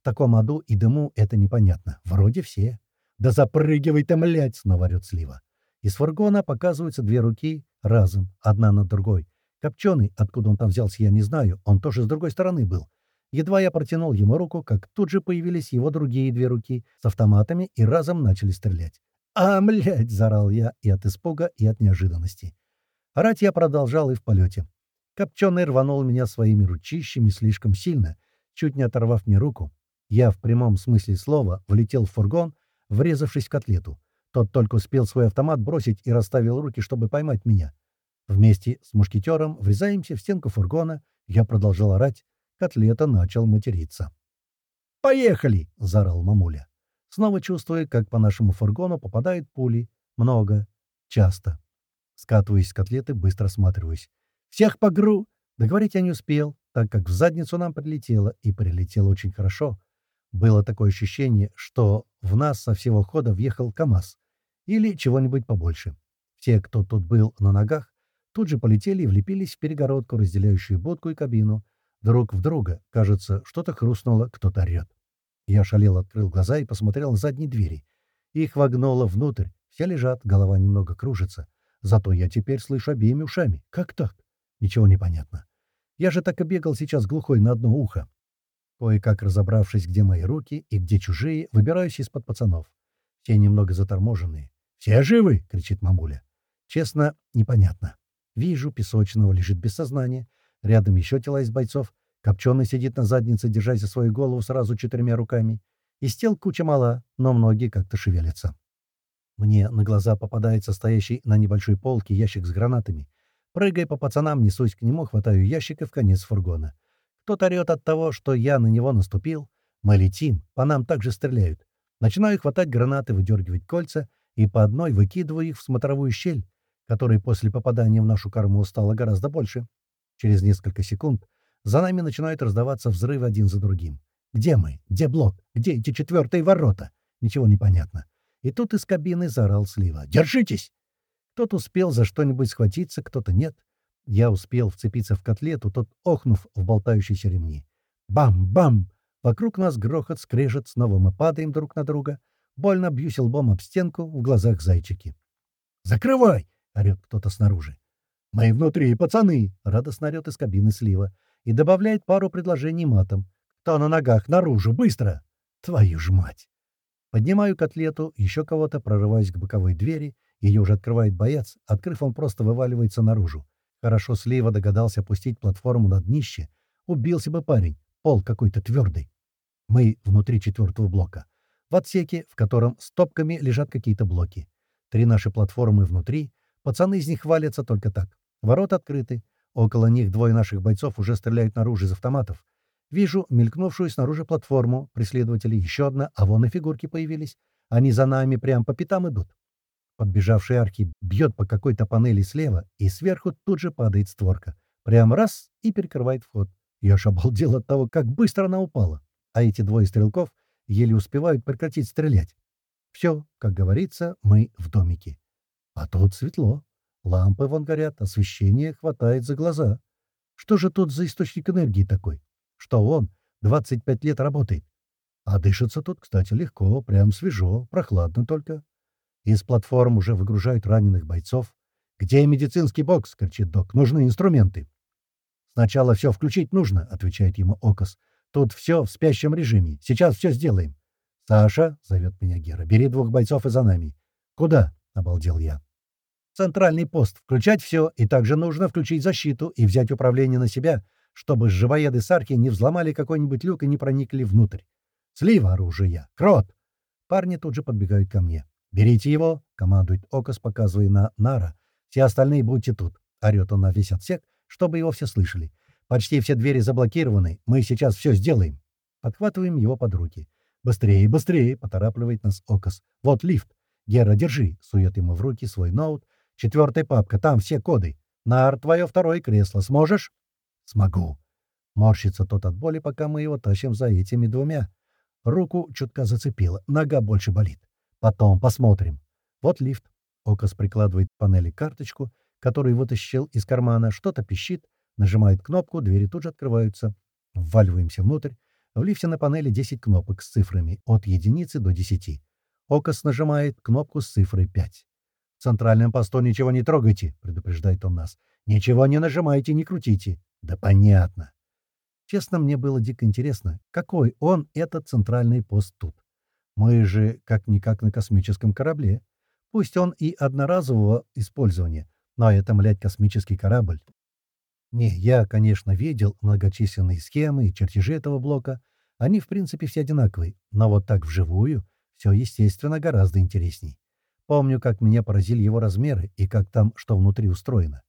Таком аду и дыму это непонятно. Вроде все. «Да запрыгивай ты, млядь!» — снова орёт слива. Из фургона показываются две руки разом, одна над другой. Копченый, откуда он там взялся, я не знаю, он тоже с другой стороны был. Едва я протянул ему руку, как тут же появились его другие две руки с автоматами и разом начали стрелять. «А, млядь!» — заорал я и от испуга, и от неожиданности. Орать я продолжал и в полете. Копченый рванул меня своими ручищами слишком сильно, чуть не оторвав мне руку. Я в прямом смысле слова влетел в фургон, врезавшись в котлету. Тот только успел свой автомат бросить и расставил руки, чтобы поймать меня. Вместе с мушкетером врезаемся в стенку фургона. Я продолжал орать. Котлета начал материться. «Поехали!» — заорал мамуля. Снова чувствуя, как по нашему фургону попадают пули. Много. Часто. Скатываясь с котлеты, быстро осматриваюсь. «Всех по гру!» Договорить я не успел, так как в задницу нам прилетело, и прилетело очень хорошо. Было такое ощущение, что в нас со всего хода въехал КАМАЗ. Или чего-нибудь побольше. Все, кто тут был на ногах, тут же полетели и влепились в перегородку, разделяющую будку и кабину. Друг в друга, кажется, что-то хрустнуло, кто-то орёт. Я шалел, открыл глаза и посмотрел на задние двери. Их вогнуло внутрь. Все лежат, голова немного кружится. Зато я теперь слышу обеими ушами. Как так? Ничего не понятно. Я же так и бегал сейчас глухой на одно ухо. Кое-как разобравшись, где мои руки и где чужие, выбираюсь из-под пацанов. Все немного заторможенные. «Все живы!» — кричит мамуля. Честно, непонятно. Вижу, песочного лежит без сознания. Рядом еще тела из бойцов. Копченый сидит на заднице, держась за свою голову сразу четырьмя руками. Из тел куча мала, но многие как-то шевелятся. Мне на глаза попадается стоящий на небольшой полке ящик с гранатами. Прыгая по пацанам, несусь к нему, хватаю ящик и в конец фургона. Кто-то орёт от того, что я на него наступил. Мы летим, по нам также стреляют. Начинаю хватать гранаты, выдергивать кольца и по одной выкидываю их в смотровую щель, которой после попадания в нашу корму стало гораздо больше. Через несколько секунд за нами начинают раздаваться взрывы один за другим. Где мы? Где блок? Где эти четвертые ворота? Ничего не понятно. И тут из кабины заорал Слива. «Держитесь!» Кто-то успел за что-нибудь схватиться, кто-то нет. Я успел вцепиться в котлету, тот охнув в болтающиеся ремни. Бам-бам! Вокруг нас грохот, скрежет, снова мы падаем друг на друга. Больно бьюсь лбом об стенку, в глазах зайчики. «Закрывай!» — орёт кто-то снаружи. «Мы внутри, пацаны!» — радостно орёт из кабины слива и добавляет пару предложений матом. «Кто на ногах? Наружу! Быстро!» «Твою ж мать!» Поднимаю котлету, еще кого-то, прорываюсь к боковой двери. Ее уже открывает боец. Открыв, он просто вываливается наружу. Хорошо Слива догадался опустить платформу на днище. Убился бы парень. Пол какой-то твердый. Мы внутри четвертого блока. В отсеке, в котором стопками лежат какие-то блоки. Три наши платформы внутри. Пацаны из них валятся только так. Ворота открыты. Около них двое наших бойцов уже стреляют наружу из автоматов. Вижу мелькнувшую снаружи платформу. Преследователи еще одна, а вон и фигурки появились. Они за нами прямо по пятам идут. Подбежавший Архи бьет по какой-то панели слева, и сверху тут же падает створка. Прям раз — и перекрывает вход. Я аж обалдел от того, как быстро она упала. А эти двое стрелков еле успевают прекратить стрелять. Все, как говорится, мы в домике. А тут светло. Лампы вон горят, освещения хватает за глаза. Что же тут за источник энергии такой? Что он 25 лет работает? А дышится тут, кстати, легко, прям свежо, прохладно только. Из платформ уже выгружают раненых бойцов. «Где медицинский бокс?» — кричит док. «Нужны инструменты». «Сначала все включить нужно», — отвечает ему Окас. «Тут все в спящем режиме. Сейчас все сделаем». «Саша», — зовет меня Гера, — «бери двух бойцов и за нами». «Куда?» — обалдел я. «Центральный пост. Включать все, и также нужно включить защиту и взять управление на себя, чтобы живоеды Сарки не взломали какой-нибудь люк и не проникли внутрь. Слива оружия. Крот!» Парни тут же подбегают ко мне. «Берите его!» — командует Окас, показывая на Нара. «Все остальные будьте тут!» — орет он на весь отсек, чтобы его все слышали. «Почти все двери заблокированы. Мы сейчас все сделаем!» Подхватываем его под руки. «Быстрее, быстрее!» — поторапливает нас Окас. «Вот лифт! Гера, держи!» — сует ему в руки свой ноут. «Четвертая папка, там все коды. Нар, твое второе кресло. Сможешь?» «Смогу!» Морщится тот от боли, пока мы его тащим за этими двумя. Руку чутка зацепило, нога больше болит. Потом посмотрим. Вот лифт. Окас прикладывает к панели карточку, которую вытащил из кармана, что-то пищит, нажимает кнопку, двери тут же открываются. Вваливаемся внутрь. В лифте на панели 10 кнопок с цифрами от единицы до 10. Окас нажимает кнопку с цифрой 5. «В центральном посту ничего не трогайте», — предупреждает он нас. «Ничего не нажимайте, не крутите». «Да понятно». Честно, мне было дико интересно, какой он, этот центральный пост тут. Мы же как-никак на космическом корабле. Пусть он и одноразового использования, но это, млядь, космический корабль. Не, я, конечно, видел многочисленные схемы и чертежи этого блока. Они, в принципе, все одинаковые, но вот так вживую все, естественно, гораздо интересней. Помню, как меня поразили его размеры и как там что внутри устроено.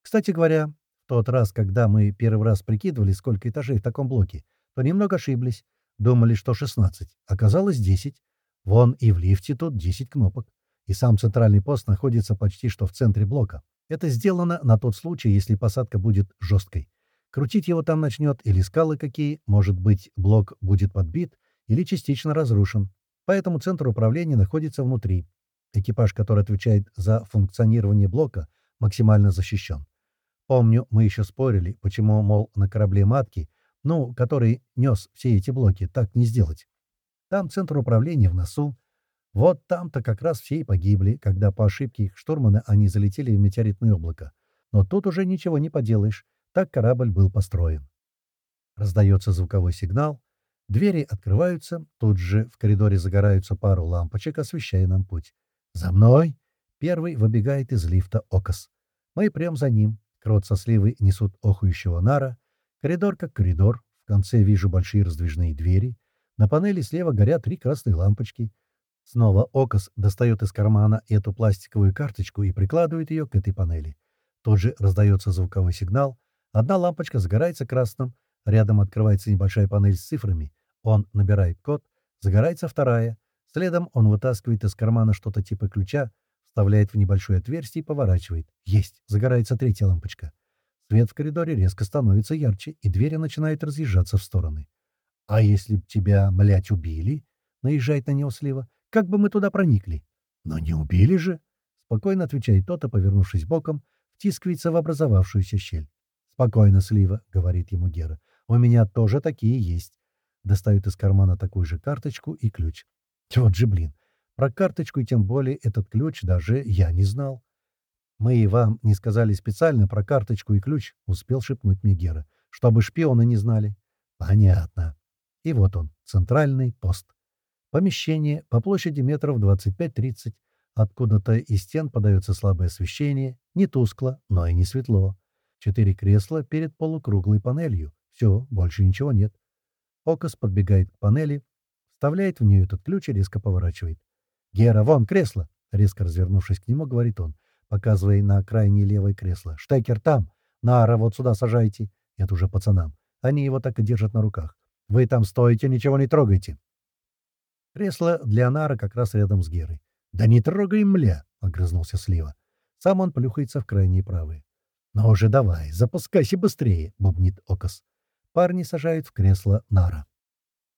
Кстати говоря, в тот раз, когда мы первый раз прикидывали, сколько этажей в таком блоке, то немного ошиблись. Думали, что 16. Оказалось 10. Вон и в лифте тут 10 кнопок. И сам центральный пост находится почти что в центре блока. Это сделано на тот случай, если посадка будет жесткой. Крутить его там начнет или скалы какие, может быть, блок будет подбит или частично разрушен. Поэтому центр управления находится внутри. Экипаж, который отвечает за функционирование блока, максимально защищен. Помню, мы еще спорили, почему, мол, на корабле матки ну, который нес все эти блоки, так не сделать. Там центр управления в носу. Вот там-то как раз все и погибли, когда по ошибке их штурмана они залетели в метеоритное облако. Но тут уже ничего не поделаешь, так корабль был построен. Раздается звуковой сигнал, двери открываются, тут же в коридоре загораются пару лампочек, освещая нам путь. «За мной!» Первый выбегает из лифта Окас. Мы прям за ним. Крот со сливой несут охующего нара, Коридор как коридор. В конце вижу большие раздвижные двери. На панели слева горят три красные лампочки. Снова Окас достает из кармана эту пластиковую карточку и прикладывает ее к этой панели. Тут же раздается звуковой сигнал. Одна лампочка загорается красным. Рядом открывается небольшая панель с цифрами. Он набирает код. Загорается вторая. Следом он вытаскивает из кармана что-то типа ключа, вставляет в небольшое отверстие и поворачивает. Есть! Загорается третья лампочка. Свет в коридоре резко становится ярче, и двери начинают разъезжаться в стороны. «А если б тебя, млять, убили?» — наезжает на него Слива. «Как бы мы туда проникли?» «Но не убили же!» — спокойно отвечает тот, повернувшись боком, втискивается в образовавшуюся щель. «Спокойно, Слива», — говорит ему Гера. «У меня тоже такие есть». Достают из кармана такую же карточку и ключ. Вот же, блин. Про карточку и тем более этот ключ даже я не знал. «Мы и вам не сказали специально про карточку и ключ», — успел шепнуть Мегера, «чтобы шпионы не знали». «Понятно». И вот он, центральный пост. Помещение по площади метров 25-30. Откуда-то из стен подается слабое освещение, не тускло, но и не светло. Четыре кресла перед полукруглой панелью. Все, больше ничего нет. Окас подбегает к панели, вставляет в нее этот ключ и резко поворачивает. «Гера, вон кресло!» Резко развернувшись к нему, говорит он показывая на крайнее левое кресло. «Штекер там! Нара вот сюда сажайте!» Это уже пацанам. Они его так и держат на руках. «Вы там стоите, ничего не трогайте!» Кресло для Нара как раз рядом с Герой. «Да не трогай, мля!» — огрызнулся Слива. Сам он плюхается в крайние правые. «Ну уже давай, запускайся быстрее!» — бубнит Окас. Парни сажают в кресло Нара.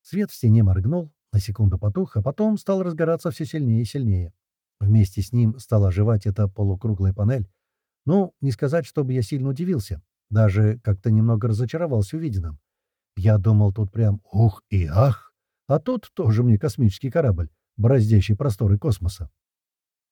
Свет в стене моргнул, на секунду потух, а потом стал разгораться все сильнее и сильнее. Вместе с ним стала оживать эта полукруглая панель. Ну, не сказать, чтобы я сильно удивился. Даже как-то немного разочаровался увиденным. Я думал, тут прям ух и ах, а тут тоже мне космический корабль, бороздящий просторы космоса.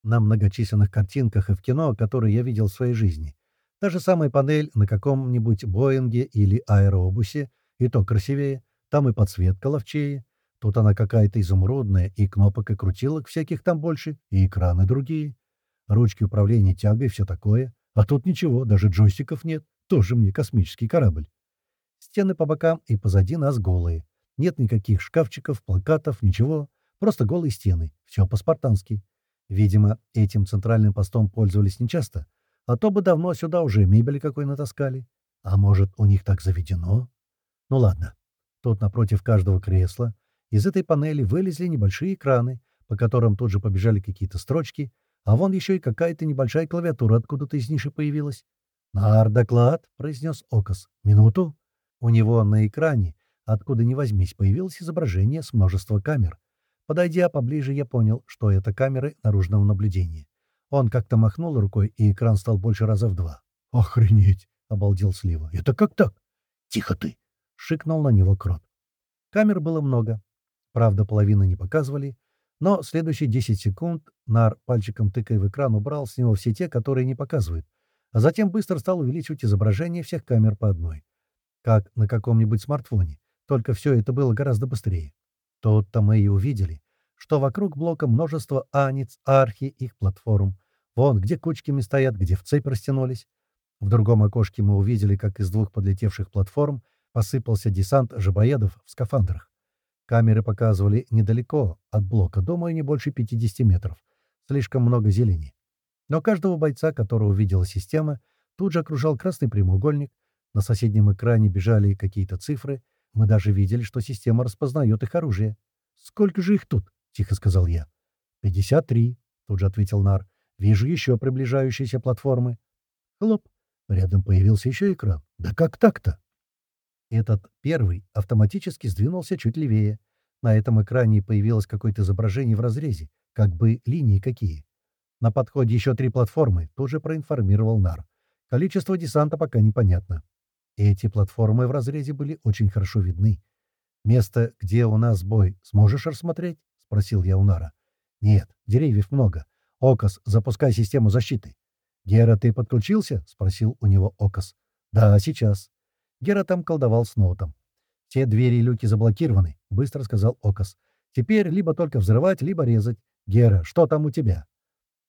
На многочисленных картинках и в кино, которые я видел в своей жизни. Та же самая панель на каком-нибудь Боинге или аэробусе, и то красивее, там и подсветка ловчее. Тут она какая-то изумрудная, и кнопок и крутилок всяких там больше, и экраны другие. Ручки управления тягой, все такое. А тут ничего, даже джойстиков нет. Тоже мне космический корабль. Стены по бокам и позади нас голые. Нет никаких шкафчиков, плакатов, ничего. Просто голые стены. Все по-спартански. Видимо, этим центральным постом пользовались нечасто. А то бы давно сюда уже мебель какой натаскали. А может, у них так заведено? Ну ладно. Тут напротив каждого кресла из этой панели вылезли небольшие экраны, по которым тут же побежали какие-то строчки, а вон еще и какая-то небольшая клавиатура откуда-то из ниши появилась. «Нар, доклад!» — произнес Окас. «Минуту!» У него на экране, откуда ни возьмись, появилось изображение с множества камер. Подойдя поближе, я понял, что это камеры наружного наблюдения. Он как-то махнул рукой, и экран стал больше раза в два. «Охренеть!» — обалдел Слива. «Это как так?» «Тихо ты!» — шикнул на него Крот. Камер было много. Правда, половины не показывали, но следующие 10 секунд Нар, пальчиком тыкая в экран, убрал с него все те, которые не показывают, а затем быстро стал увеличивать изображение всех камер по одной. Как на каком-нибудь смартфоне, только все это было гораздо быстрее. Тут-то мы и увидели, что вокруг блока множество аниц, архи, их платформ. Вон, где кучками стоят, где в цепь растянулись. В другом окошке мы увидели, как из двух подлетевших платформ посыпался десант жабоедов в скафандрах. Камеры показывали недалеко от блока, думаю, не больше 50 метров. Слишком много зелени. Но каждого бойца, которого видела система, тут же окружал красный прямоугольник. На соседнем экране бежали какие-то цифры. Мы даже видели, что система распознает их оружие. «Сколько же их тут?» — тихо сказал я. «Пятьдесят три», — тут же ответил Нар. «Вижу еще приближающиеся платформы». Хлоп. Рядом появился еще экран. «Да как так-то?» Этот первый автоматически сдвинулся чуть левее. На этом экране появилось какое-то изображение в разрезе, как бы линии какие. На подходе еще три платформы, тоже проинформировал Нар. Количество десанта пока непонятно. Эти платформы в разрезе были очень хорошо видны. «Место, где у нас бой, сможешь рассмотреть?» — спросил я у Нара. «Нет, деревьев много. Окас, запускай систему защиты». «Гера, ты подключился?» — спросил у него Окас. «Да, сейчас». Гера там колдовал с ноутом. «Все двери и люки заблокированы», — быстро сказал Окас. «Теперь либо только взрывать, либо резать. Гера, что там у тебя?»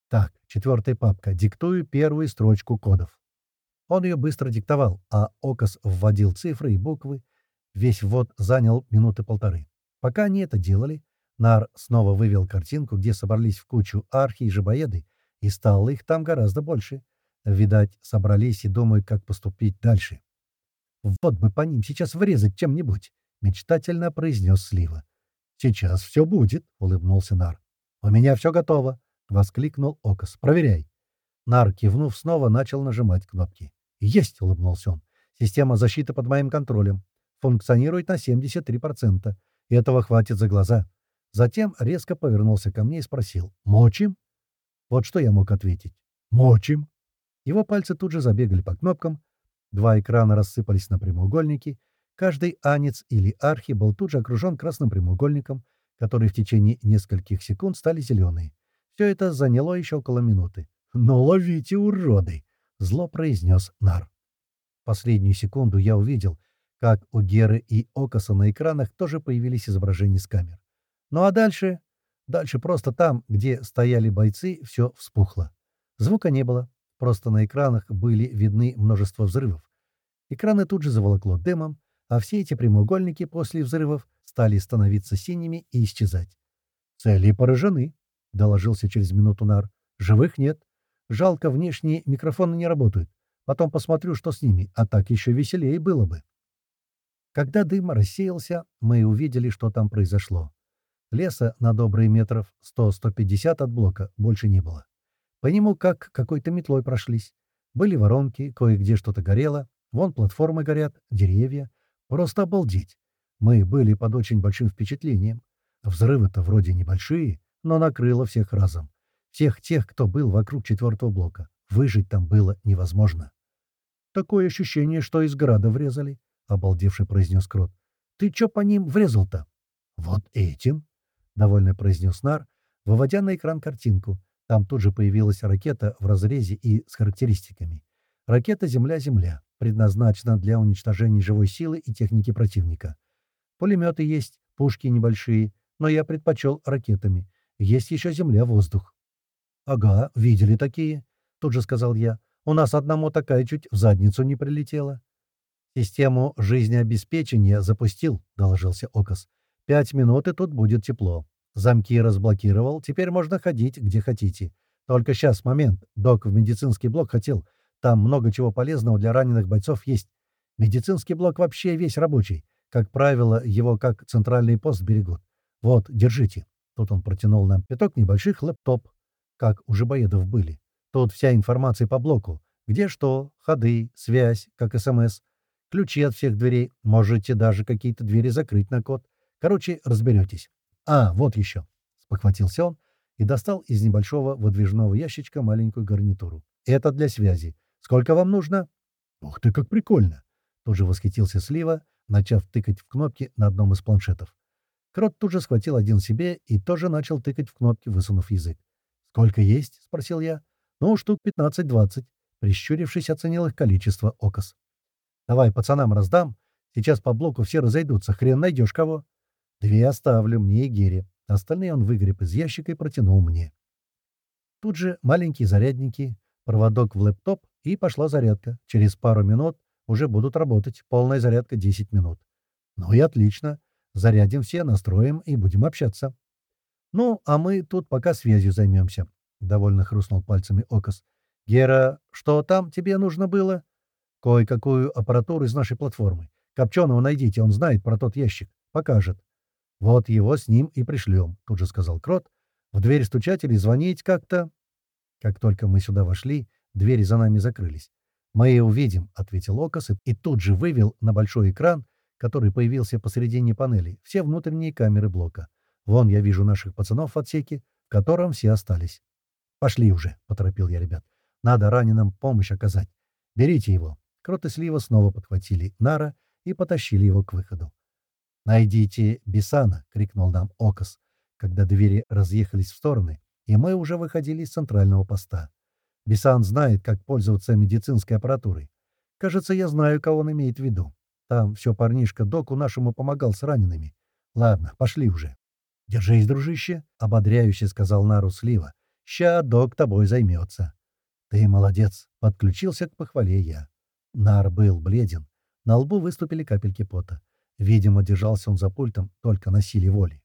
«Так, четвертая папка. Диктую первую строчку кодов». Он ее быстро диктовал, а Окас вводил цифры и буквы. Весь ввод занял минуты полторы. Пока они это делали, Нар снова вывел картинку, где собрались в кучу архи и жабоеды, и стало их там гораздо больше. Видать, собрались и думают, как поступить дальше. «Вот бы по ним сейчас врезать чем-нибудь», — мечтательно произнес Слива. «Сейчас все будет», — улыбнулся Нар. «У меня все готово», — воскликнул Окас. «Проверяй». Нар, кивнув, снова начал нажимать кнопки. «Есть!» — улыбнулся он. «Система защиты под моим контролем. Функционирует на 73%. И этого хватит за глаза». Затем резко повернулся ко мне и спросил. «Мочим?» Вот что я мог ответить. «Мочим». Его пальцы тут же забегали по кнопкам, Два экрана рассыпались на прямоугольники. Каждый анец или архи был тут же окружен красным прямоугольником, которые в течение нескольких секунд стали зеленые. Все это заняло еще около минуты. «Но ловите, уроды!» — зло произнес Нар. Последнюю секунду я увидел, как у Геры и Окаса на экранах тоже появились изображения с камер. Ну а дальше... Дальше просто там, где стояли бойцы, все вспухло. Звука не было. Просто на экранах были видны множество взрывов. Экраны тут же заволокло дымом, а все эти прямоугольники после взрывов стали становиться синими и исчезать. «Цели поражены», — доложился через минуту Нар. «Живых нет. Жалко, внешние микрофоны не работают. Потом посмотрю, что с ними, а так еще веселее было бы». Когда дым рассеялся, мы увидели, что там произошло. Леса на добрые метров 100-150 от блока больше не было. По нему как какой-то метлой прошлись. Были воронки, кое-где что-то горело, вон платформы горят, деревья. Просто обалдеть. Мы были под очень большим впечатлением. Взрывы-то вроде небольшие, но накрыло всех разом. Всех тех, кто был вокруг четвертого блока. Выжить там было невозможно. «Такое ощущение, что из града врезали», — обалдевший произнес Крот. «Ты чё по ним врезал-то?» «Вот этим», — довольно произнес Нар, выводя на экран картинку. Там тут же появилась ракета в разрезе и с характеристиками. Ракета «Земля-Земля» предназначена для уничтожения живой силы и техники противника. Пулеметы есть, пушки небольшие, но я предпочел ракетами. Есть еще земля-воздух. «Ага, видели такие», — тут же сказал я. «У нас одному такая чуть в задницу не прилетела». «Систему жизнеобеспечения запустил», — доложился Окас. «Пять минут, и тут будет тепло. Замки разблокировал, теперь можно ходить, где хотите. Только сейчас, момент. Док в медицинский блок хотел. Там много чего полезного для раненых бойцов есть. Медицинский блок вообще весь рабочий. Как правило, его как центральный пост берегут. Вот, держите. Тут он протянул нам пяток небольших лэптоп, как у жабоедов были. Тут вся информация по блоку. Где что, ходы, связь, как СМС, ключи от всех дверей. Можете даже какие-то двери закрыть на код. Короче, разберетесь. А, вот еще. Спохватился он и достал из небольшого выдвижного ящичка маленькую гарнитуру. Это для связи. Сколько вам нужно? Ух ты, как прикольно! Тут же восхитился Слива, начав тыкать в кнопки на одном из планшетов. Крот тут же схватил один себе и тоже начал тыкать в кнопки, высунув язык. «Сколько есть?» — спросил я. «Ну, штук пятнадцать-двадцать». Прищурившись, оценил их количество окос. «Давай пацанам раздам. Сейчас по блоку все разойдутся. Хрен найдешь кого». «Две оставлю, мне и Гере. Остальные он выгреб из ящика и протянул мне». Тут же маленькие зарядники, проводок в лэптоп, и пошла зарядка. Через пару минут уже будут работать. Полная зарядка 10 минут. Ну и отлично. Зарядим все, настроим и будем общаться. Ну, а мы тут пока связью займемся. Довольно хрустнул пальцами Окас. Гера, что там тебе нужно было? Кое-какую аппаратуру из нашей платформы. Копченого найдите, он знает про тот ящик. Покажет. Вот его с ним и пришлем, тут же сказал Крот. В дверь стучать или звонить как-то? Как только мы сюда вошли, двери за нами закрылись. «Мы и увидим», — ответил Окас и тут же вывел на большой экран который появился посредине панели, все внутренние камеры блока. Вон я вижу наших пацанов в отсеке, в котором все остались. «Пошли уже», — поторопил я ребят. «Надо раненым помощь оказать. Берите его». Крот и Слива снова подхватили Нара и потащили его к выходу. «Найдите Бесана!» — крикнул нам Окас, когда двери разъехались в стороны, и мы уже выходили из центрального поста. Бесан знает, как пользоваться медицинской аппаратурой. Кажется, я знаю, кого он имеет в виду. Там все парнишка доку нашему помогал с ранеными. Ладно, пошли уже. — Держись, дружище, — ободряюще сказал Нару Слива. — Ща док тобой займется. — Ты молодец, — подключился к похвале я. Нар был бледен. На лбу выступили капельки пота. Видимо, держался он за пультом только на силе воли.